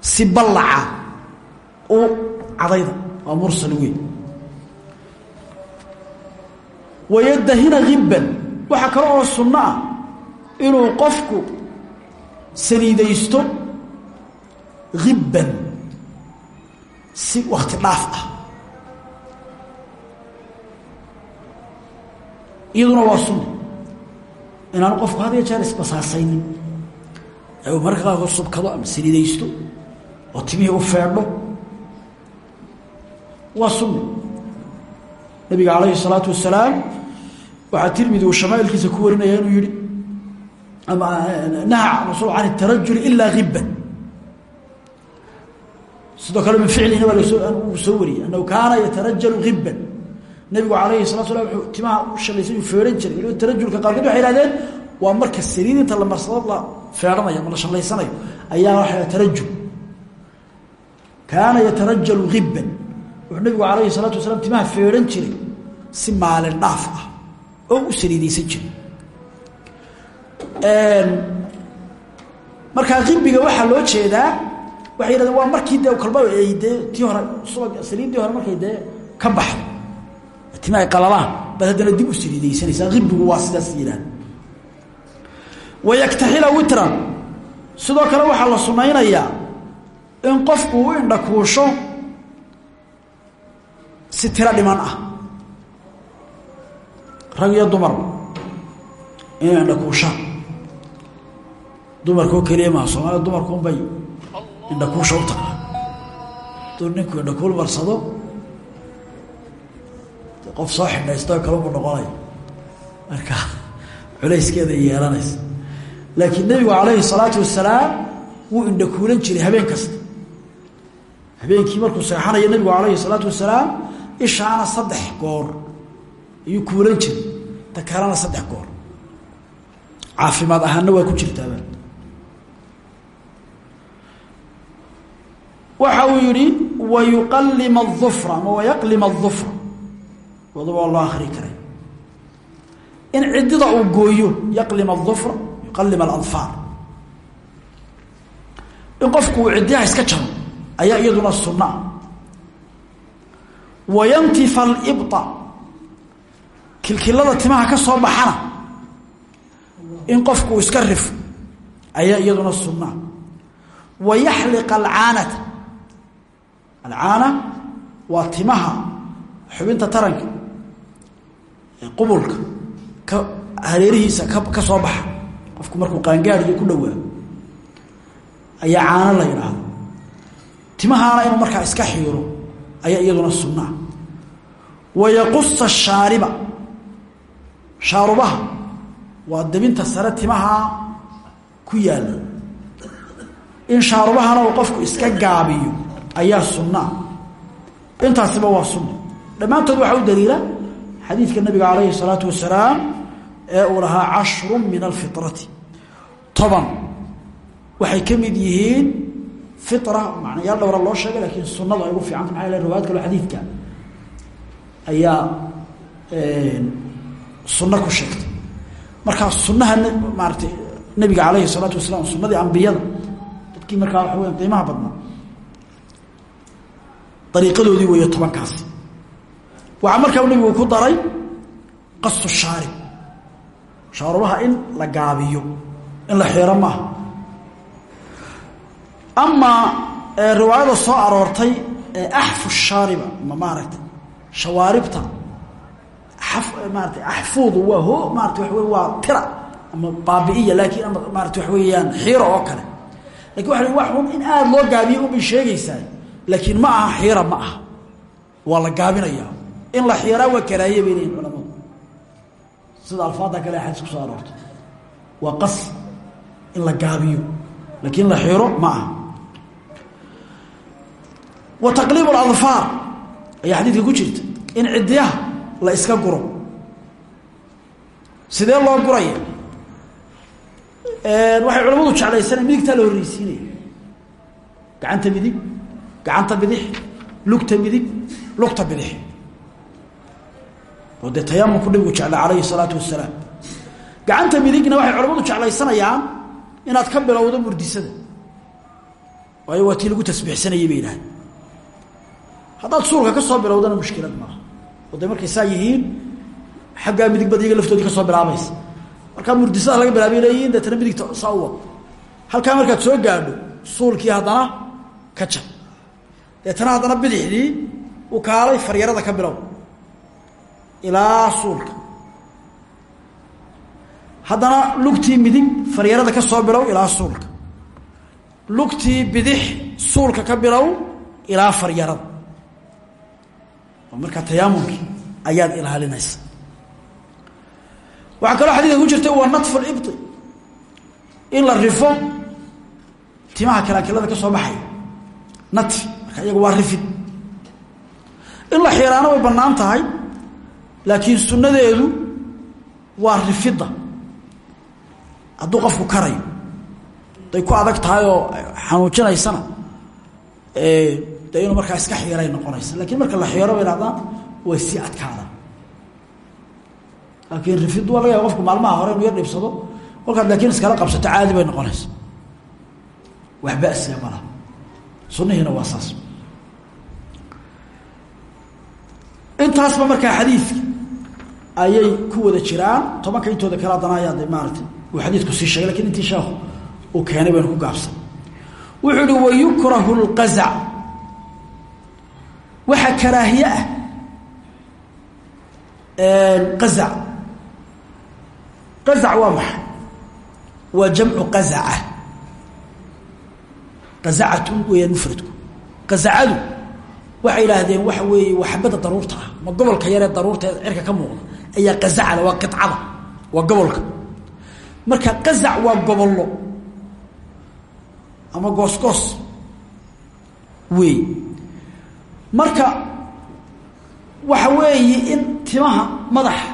Si ballaca u cadayda waa mursal weyn. Wayadahina hibban waxaa kale oo sunno ah inuu qofku saliidaysto hibban si wakti dhaaf ah. Iyaduna waa sunna inaanu qofku had iyo jeer isbasaasaynin ee uu subkado ama saliidaysto oo timihii u feedho. Waa sunna nabiga calayhi salaatu wasalaam waxaa tirmidi uu shamaailkiisa ku warinaya inuu yihi ama eh, naha rasul can tarajuli ilaa iban sidoo kale min ficlina waa soo wariyay anahu kaana yatarajalu iban nabigu alayhi salatu sla uu timaha u shalaysa feehan jiray. Waliba tarajulka qaarkood ah waxay hahdeen waa marka sariirinta la marsado la feehanayo ama la shalaysanayo ayaa waa tarajul. Kaana yatarajalu iban wuxuu nabigu alayhi salaatu wasalaam timaha feehan jiray si ah, waxaa loo jeedaa waxay yidhahdeen waa markii dee kalba ay dee tii hore subag saliiddii hore markay dee ka baxdo. Tima ay qalabaan baad haddana dib u saliidaysanaysaa hibigu waa sidaas yidhahda wayaktaxila witran. Sidoo kale waxaa la sunnaynayaa in qofku u indhakuusho si tiro dhiman ah. Rag iyo dumarba inay indhakuushaan dumarkoo keliya maha soomaalida dumarkuunbay indhakuusha u taqaan aduu ninku indhakuul marsado qof soo xidhaysto kalunbu noqonaya marka culayskeeda yeelanaysa. Laakiin nebigu calayhi salaatu wasalaam wuu indhakuulan jiray habeen kasta. Habeenkii markuu seexanayo nebigu calayhi salaatu wasalaam ishaana saddex goor ayuu kuulan jiray. Ta kalena saddex goor. Caafimaad ahaanna waa ku jirtaaba waxa uu yihi wayuqalima الظufra ama wayaqlima الظufra waduba waa loo akri karay in cidida uu gooyo yaqlima الظufra yuqalima اladfaar in qofku uu cidiyaha iska jaro ayaa iyaduna sunna ah wayantifa alibطa kilkilada timaha ka soo baxana in qofku uu iska rifo ayaa iyaduna sunna ah wayaxliqa alcaanata alcaana waa timaha xubinta taranka qubulka ka hareerihiisa ka soo baxa. Qofku markuu qaangaadhiyo ku dhowaa ayaa caano la yidhaahdo. Timahaana inuu markaa iska xiiro ayaa iyaduna sunnaa. Wayaqusa shaariba shaarubaha waa dabinta sare timaha ku yaalla. In shaarubahana uu qofku iska gaabiyo ayaa sunnaa intaasiba waa sunna. Dhammaantood waxaa u daliila? Xadiidka nabiga calayhi salaatu wasalaam ee uu lahaa cashrun min alfitrati. Toban. Waxay ka mid yihiin fitra macnayaal dhowra loo sheegay laakiin sunnadu ay ugu fiicanta maxaa yale riwaayad kaloo xadiidka ayaa sunno ku sheegtay. Markaa sunnaha maaratay nabiga calayhi salaatu wasalaam sunnadii ambiyada dadkii markaa waxa weya qiimaha badnaa dariiqadoodii weeye tobankaasi. Waxaa markaa nabigu ku daray qasu shaarib shaarubaha in la gaabiyo in la xiiro maaha. Riwaayada soo aroortay axfu shaariba ma maaragtay shawaaribta maarata axfuudu waa ho maarata waxa wey waa tira ama baabi'iya laakiin ama waxa weeyaan xiiro oo kale. Lakin waxa wa in aada loo gaabiyo unbay sheegaysaa laakiin ma aha xiira ma aha. Waa la gaabinayaa. In la xiiraa waa karaahiye bay leeyihiin culamadu. Sida alfaada kale xadiis ku soo aroortay waa qas in la gaabiyo. Laakiin la xiiro ma aha. Wa taqliib اladfaar ayaa xadiidka ku jirta. In ciddiyaha la iska guro. Sidee loo guraya waxay culamadu jeclaysanay midigtaa la horreysiinaya. Gacanta midig gacanta bidix lugta midig lugta bidix. Oo dee tayamumku nabigu jeclaa calayhi الsalaatu wasalaam gacanta midigna waxay culamadu jeclaysanayaan inaad ka bilowdo murdisada waayo waa tii lagu tasbiixsanayay bay yidhaahda haddaad ka soo bilowdana mushkilad maaha oo markay saa yihiin midig bad iyaga ka soo bilaabaysa markaa murdisada laga bilaabay leeyihiin deetana midigta saa wad. Halkaa markaad soo gaadho suulkii haddana ka deetana haddana bidixdii u kaalay faryarada ka bilow. Ilaa suulka. Haddana lugtii midig faryarada ka soo bilow ilaa suulka. Lugtii bidix suulka ka bilow ilaa faryarada oo markaa tayaamunkii ayaad ilaalinaysa. Waxaa kaloo xadiidka ku jirta waa natfu libti in la rifo timaha kalaakilada ka soo baxaya natfi marka iyaga waa rifid. In la xiiraano way bannaan tahay laakiin sunnadeedu waa rifidda. Hadduu qofku karayo day ku adag tahay oo xanuujinaysana de inuu markaa iska xiiray noqonaysa. Lakiin marka la xiiro bay hahdaan way sii adkaadaan. Laakiin rifid waa laga yaaba qofku maalmaha hore inuu yar dhibsado kolkaad laakiin iskala qabsato caadi bay noqonaysa. Wax basiya malaha sunnihiina waa saas intaasba markaa xadiidka ayay ku wada jiraan. Tobanka intooda kale haddana ayaa de maaratay uu xadiidku sii sheegay laakiin intii sheekhu uu keenay baynu ku gaabsan. Wuxuu ihi wayukrahu lqazac waxaa karaahiye ah qazac qazac waa maxay? Waa jamcu qazaca qazacatun weeyaan mufradku. Qazacadu waxay yidhaahdeen waxa weeye waa xabadda daruurta ah. Ma gobolka yaree daruurta ee cirka ka muuqda? Ayaa qazacada waa qicada waa gobolka. Marka qazac waa gobollo. Ama goosgoos. Weey. Marka waxa weeye in timaha madaxa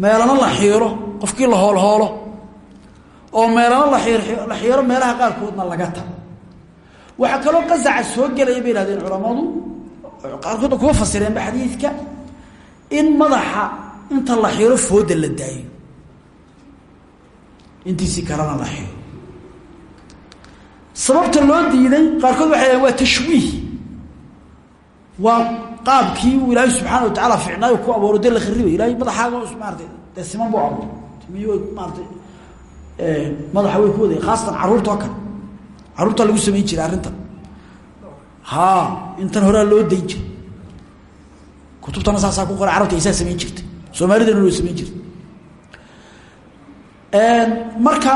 meelana la xiiro qofkii la hoolhoolo oo meelana la la xiiro meelaha qaarkoodna laga tago waxaa kaloo qazaca soo gelaya bay ihahdeen culammadu qaarkoodna kuma fasireenba xadiidka. In madaxa inta la xiiro fooda la daayo. Intiisii kalena la xiiro sababta loo diiday qaarkood waxay dhahen waa tashwiih. Waa qaabkii uu ilaahay subxaana wa tacaala ficnaayo ku abuuro dee la kharibay ilahay madaxaaga maarata dee siman buu abuuray. Timiyo maarata madaxa way ku waday khaasatan carruurta kale carruurtaa lagu samayn jiray arrintan. Ha intan horaa loo dayn kutubtana saasaa ku qoray carabta aysaa samayn jirtay. Soomaalidana loo samayn jirtay marka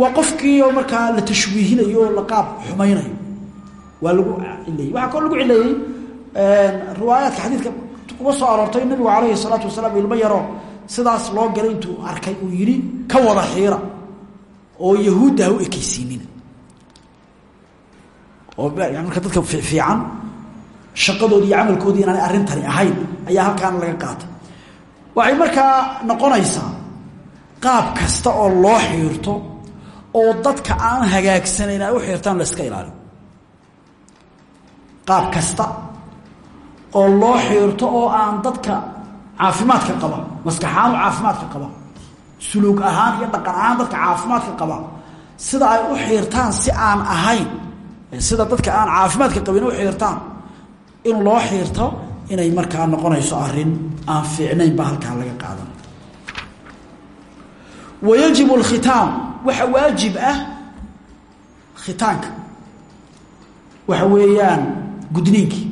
waa qofkii oo markaa la tashwiihinayo la qaab xumaynayo. Waa lagu cileeyey waxaa kaloo lagu cileeyey riwaayaadka xadiidka kuma soo aroortay nabigu calayhi salaatu wasalaam ilmo yaroo sidaas loo galay intuu arkay uu yidhi ka wada xiira. Oo yahuudda ha u ekeysiinina oo marka dadka fiican shaqadoodi iyo camalkoodii inaanay arrintani ahayn ayaa halkaana laga qaatay waxay markaa noqonaysaa qaab kasta oo loo xiirto oo dadka aan hagaagsanayn ay u xiirtaan la iska ilaaliyo. Qaab kasta oo loo xiirto oo aan dadka caafimaadka qaba maskaxahaan u caafimaadka qaba suluug ahaan iyo dhaqan ahaan dadka caafimaadka qaba sida ay u xiirtaan si aan ahayn sida dadka aan caafimaadka qabin u xiirtaan in loo xiirto inay markaa noqonayso arrin aan fiicnayn baa halkaa laga qaadan. Wayajib alkhitaam waxa waajib ah khitaanka. Waxa weeyaan gudniinkii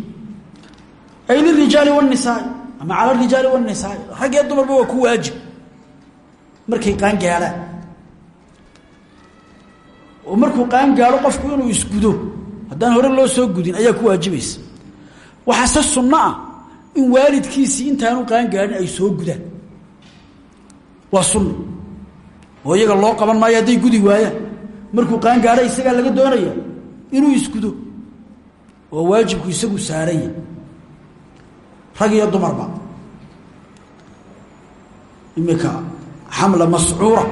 ay lirijaali wاnisaai ama cala rijaali wاnisaai rag iyo dumarba waa ku waajib oo markuu qaangaadho qofku inuu isgudo haddaan hore loo soo gudin ayaa ku waajibaysa. Waxaase sunno ah in waalidkiisii intaanu qaangaarin ay soo gudaan. Waa sunni oo iyaga loo qaban maayo hadday gudi waayaan. Markuu qaangaadha isagaa laga doonaya inuu isgudo oo waajibku isagu saaranya rag iyo dumarba. Imika xamla mascuura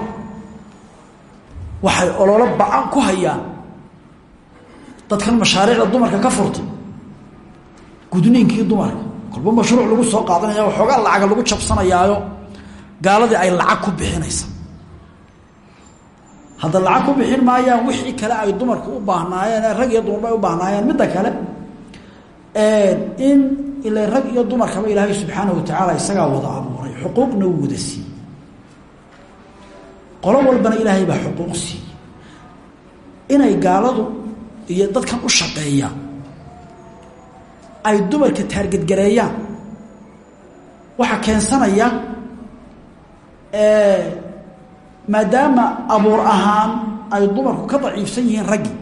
waxay ololo ba'an ku hayaan. Dadkan mashaariicda dumarka ka furtay gudniinkii dumarka. Kolba mashruuc lagu soo qaadanaya waxoogaa lacaga lagu jabsanayaayo. Gaaladii ay lacag ku bixinaysa. Hadda lacag ku bixin maayaan wixii kale ay dumarku u baahnaayeen rag iyo dumarba ay u baahnaayeen. Midda kale in ila rag iyo dumarkaba ilaahay subxaana wa tacaala isagaa wada abuuray xuquuqna uu wada siiyey qolo walbana ilaahay baa xuquuq siiyey. Inay gaaladu iyo dadkan u shaqeeyaan. Ay dumarka taargedgareeyaan waxaa keensanaya maadaama abuur ahaan ay dumarku ka daciifsan yihiin raggii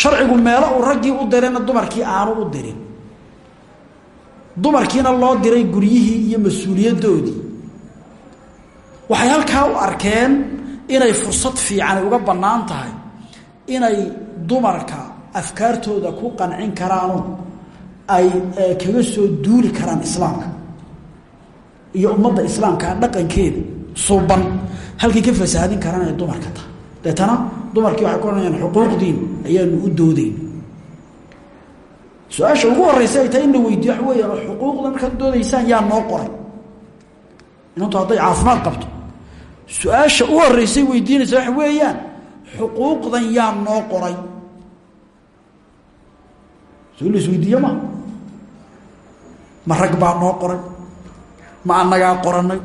sharcigu meelo uu raggii u dirayna dumarkii aanu u dirin. Dumarkiina loo diray guryihii iyo mas'uuliyaddoodii waxay halkaa u arkeen inay fursad fiican uga bannaan tahay inay dumarka afkaartooda ku qancin karaano ay kaga soo duuli karaan islaamka iyo ummadda islaamka dhaqankeeda suuban halkay ka fasaahadin karaan ay dumarka tahay. Deetana dumarkii waxay ku odhanayaan xuquuqdiin ayaanu u doodayn. Su'aasha ugu horeysa ay tahay in la weydiiyo waxa weeyaan xuquuqda markaad doodaysaan yaa noo qoray. Inantu hadday caafimaad qabto su'aasha u horeysay weydiinaysa waxa weeyaan xuquuqdan yaa noo qoray. Soo la isweydiiye ma? Ma rag baa noo qoray? Ma annagaa qoranay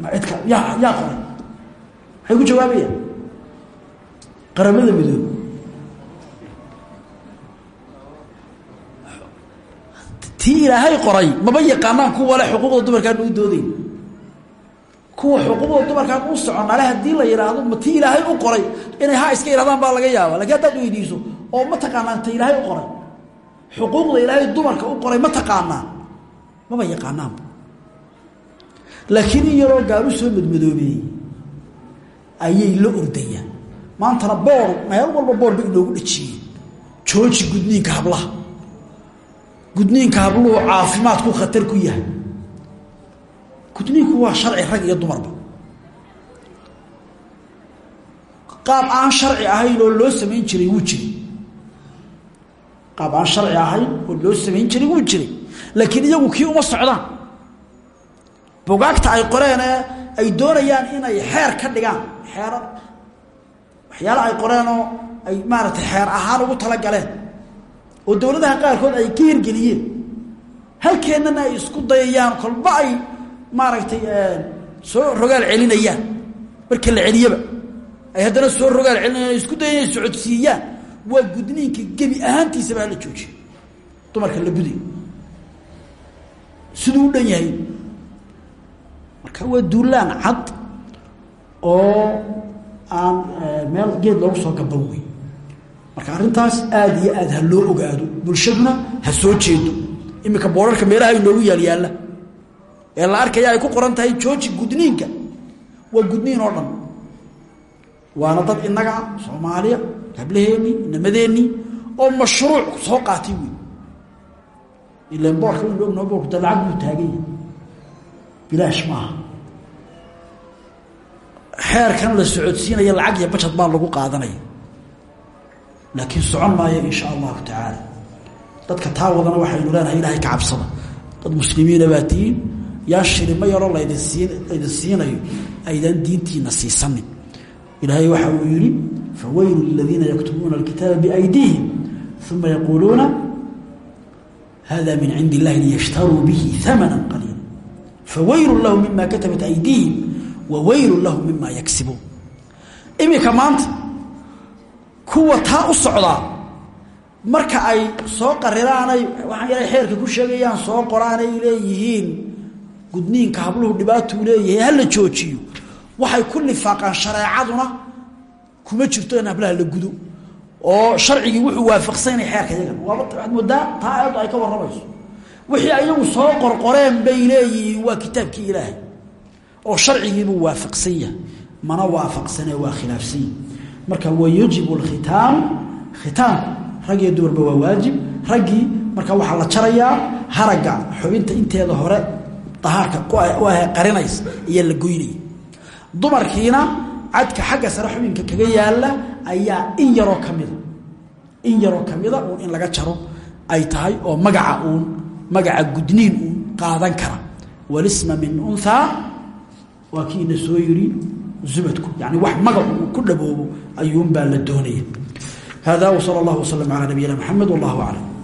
ma cidka yaa yaa qoray. Maxay ku jawaabayaan qaramada midoobe tii ilaahay qoray maba yaqaanaan kuwa le xuquuqda dumarkaan u doodayn kuwa xuquuqda dumarkaan u soconale haddii la yidhaahdo ma ilaahay u qoray inay ha iska yidhahdaan baa laga yaaba lakiin haddaad weydiiso oo ma taqaanaan ta ilaahay u qoray. Xuquuqda ilaahay dumarka u qoray ma taqaanaan maba yaqaanaanba laakiin in yaroo gaalu soo madmadoobeeyey ayay la ordayaan. Maantana boor meel walba boor ba inoogu dhajiyeen. Jooji gudniinka hablaha. Gudniinka habluhu caafimaadku khatar ku yahay gudniinku waa sharci rag iyo dumarba qaab aan sharci ahayn oo loo samayn jiray wuu jiray. Qaab aan sharci ahayn oo loo samayn jiray wuu jiray. Laakiin iyagu kii uma socdaan. Bugaagta ay qoreen ee ay doonayaan inay xeer ka dhigaan. Xeerar waxyaala ay qoreenoo ay maaragtay xeer ahaan ugu talagaleen oo dowladaha qaarkood ay ka hirgeliyeen. Halkeennana ay isku dayayaan kolba ay maaragtay soo rogaal celinayaan marka la celiyaba. Ay haddana soo rogaal celinayaan ay isku dayayaan ay socodsiiyaan waa gudniinka gebi ahaantiisaba hala joojiyo dumarka la guday siduu u dhan yahay. Marka waa duulaan cad oo aan meel geed loogu soo gaban wey marka arrintaas aada iyo aad ha loo ogaado. Bulshaduna ha soo jeedo. Iminka boorarka meelaha inoogu yaalyaalla ee la arkaya ay ku qoran tahay jooji gudniinka. Waa gudniin oo dhan. Waana dad innaga soomaaliya hablaheennii inamadeenii oo mashruuc soo qaatay wey ilan boorka waynu ognao boorku da lacag buu taagan yahay bilaash maaha xeerkan la socodsiinaya lacag iyo bajad baa lagu qaadanaya laakiin socon maayo in sha allahu tacaala. Dadka taa wadana waxaynu leenahay ilaahay ka cabsada. Dad muslimiina baa tihiin yaa shirimo yaroo laydin siin laydin siinayo. Aydaan diintiina siisanin. Ilaahay waxa uu yidhi fawaylu liladiina yaktubuuna alkitaaba biaydiihim uma yaquuluuna hada min cindi illahi liyashtaruu bihi amana qaliila. Fawaylu lahu mima katabat aydiihim wa waylu lahu mima yaksibuun. Iminka maanta kuwa taa u socdaa marka ay soo qariraanay waxaan yahay xeerka ku sheegayaan soo qoraanay leeyihiin gudniinka habluhu dhibaatuu leeyahay hala joojiyo. Waxay ku nifaaqaan shareecaduna kuma jirto in hablaha la gudo. Oo sharcigii wuxuu waafaqsanay xeerka yagan waxaad moodaa taa aayaddu ay ka warramayso. Wixii ayagu soo qorqoreen bay leeyihiin waa kitaabkii ilaahay. Oo sharcigiibuu waafaqsan yahay. Mana waafaqsane waa khilaafsanyi marka wayajibu lkhitaamu khitaamku rag iyo dumarba waa waajib. Raggii marka waxaa la jarayaa haragga xubinta inteeda hore ahe qarinaysa iyo la goynaya dumarkiina cadka xagga sare xubinka kaga yaalla ayaa in yaroo kamida in yaroo kamida uun in laga jaro ay tahay oo magaca uun magaca gudniin uun qaadan kara. Walisma min unhaa waa kii ina soo yidhi zubadku yani wax magac uu ku dhaboobo ayuunbaa la doonaya. Hada wsal اllah wslm aclam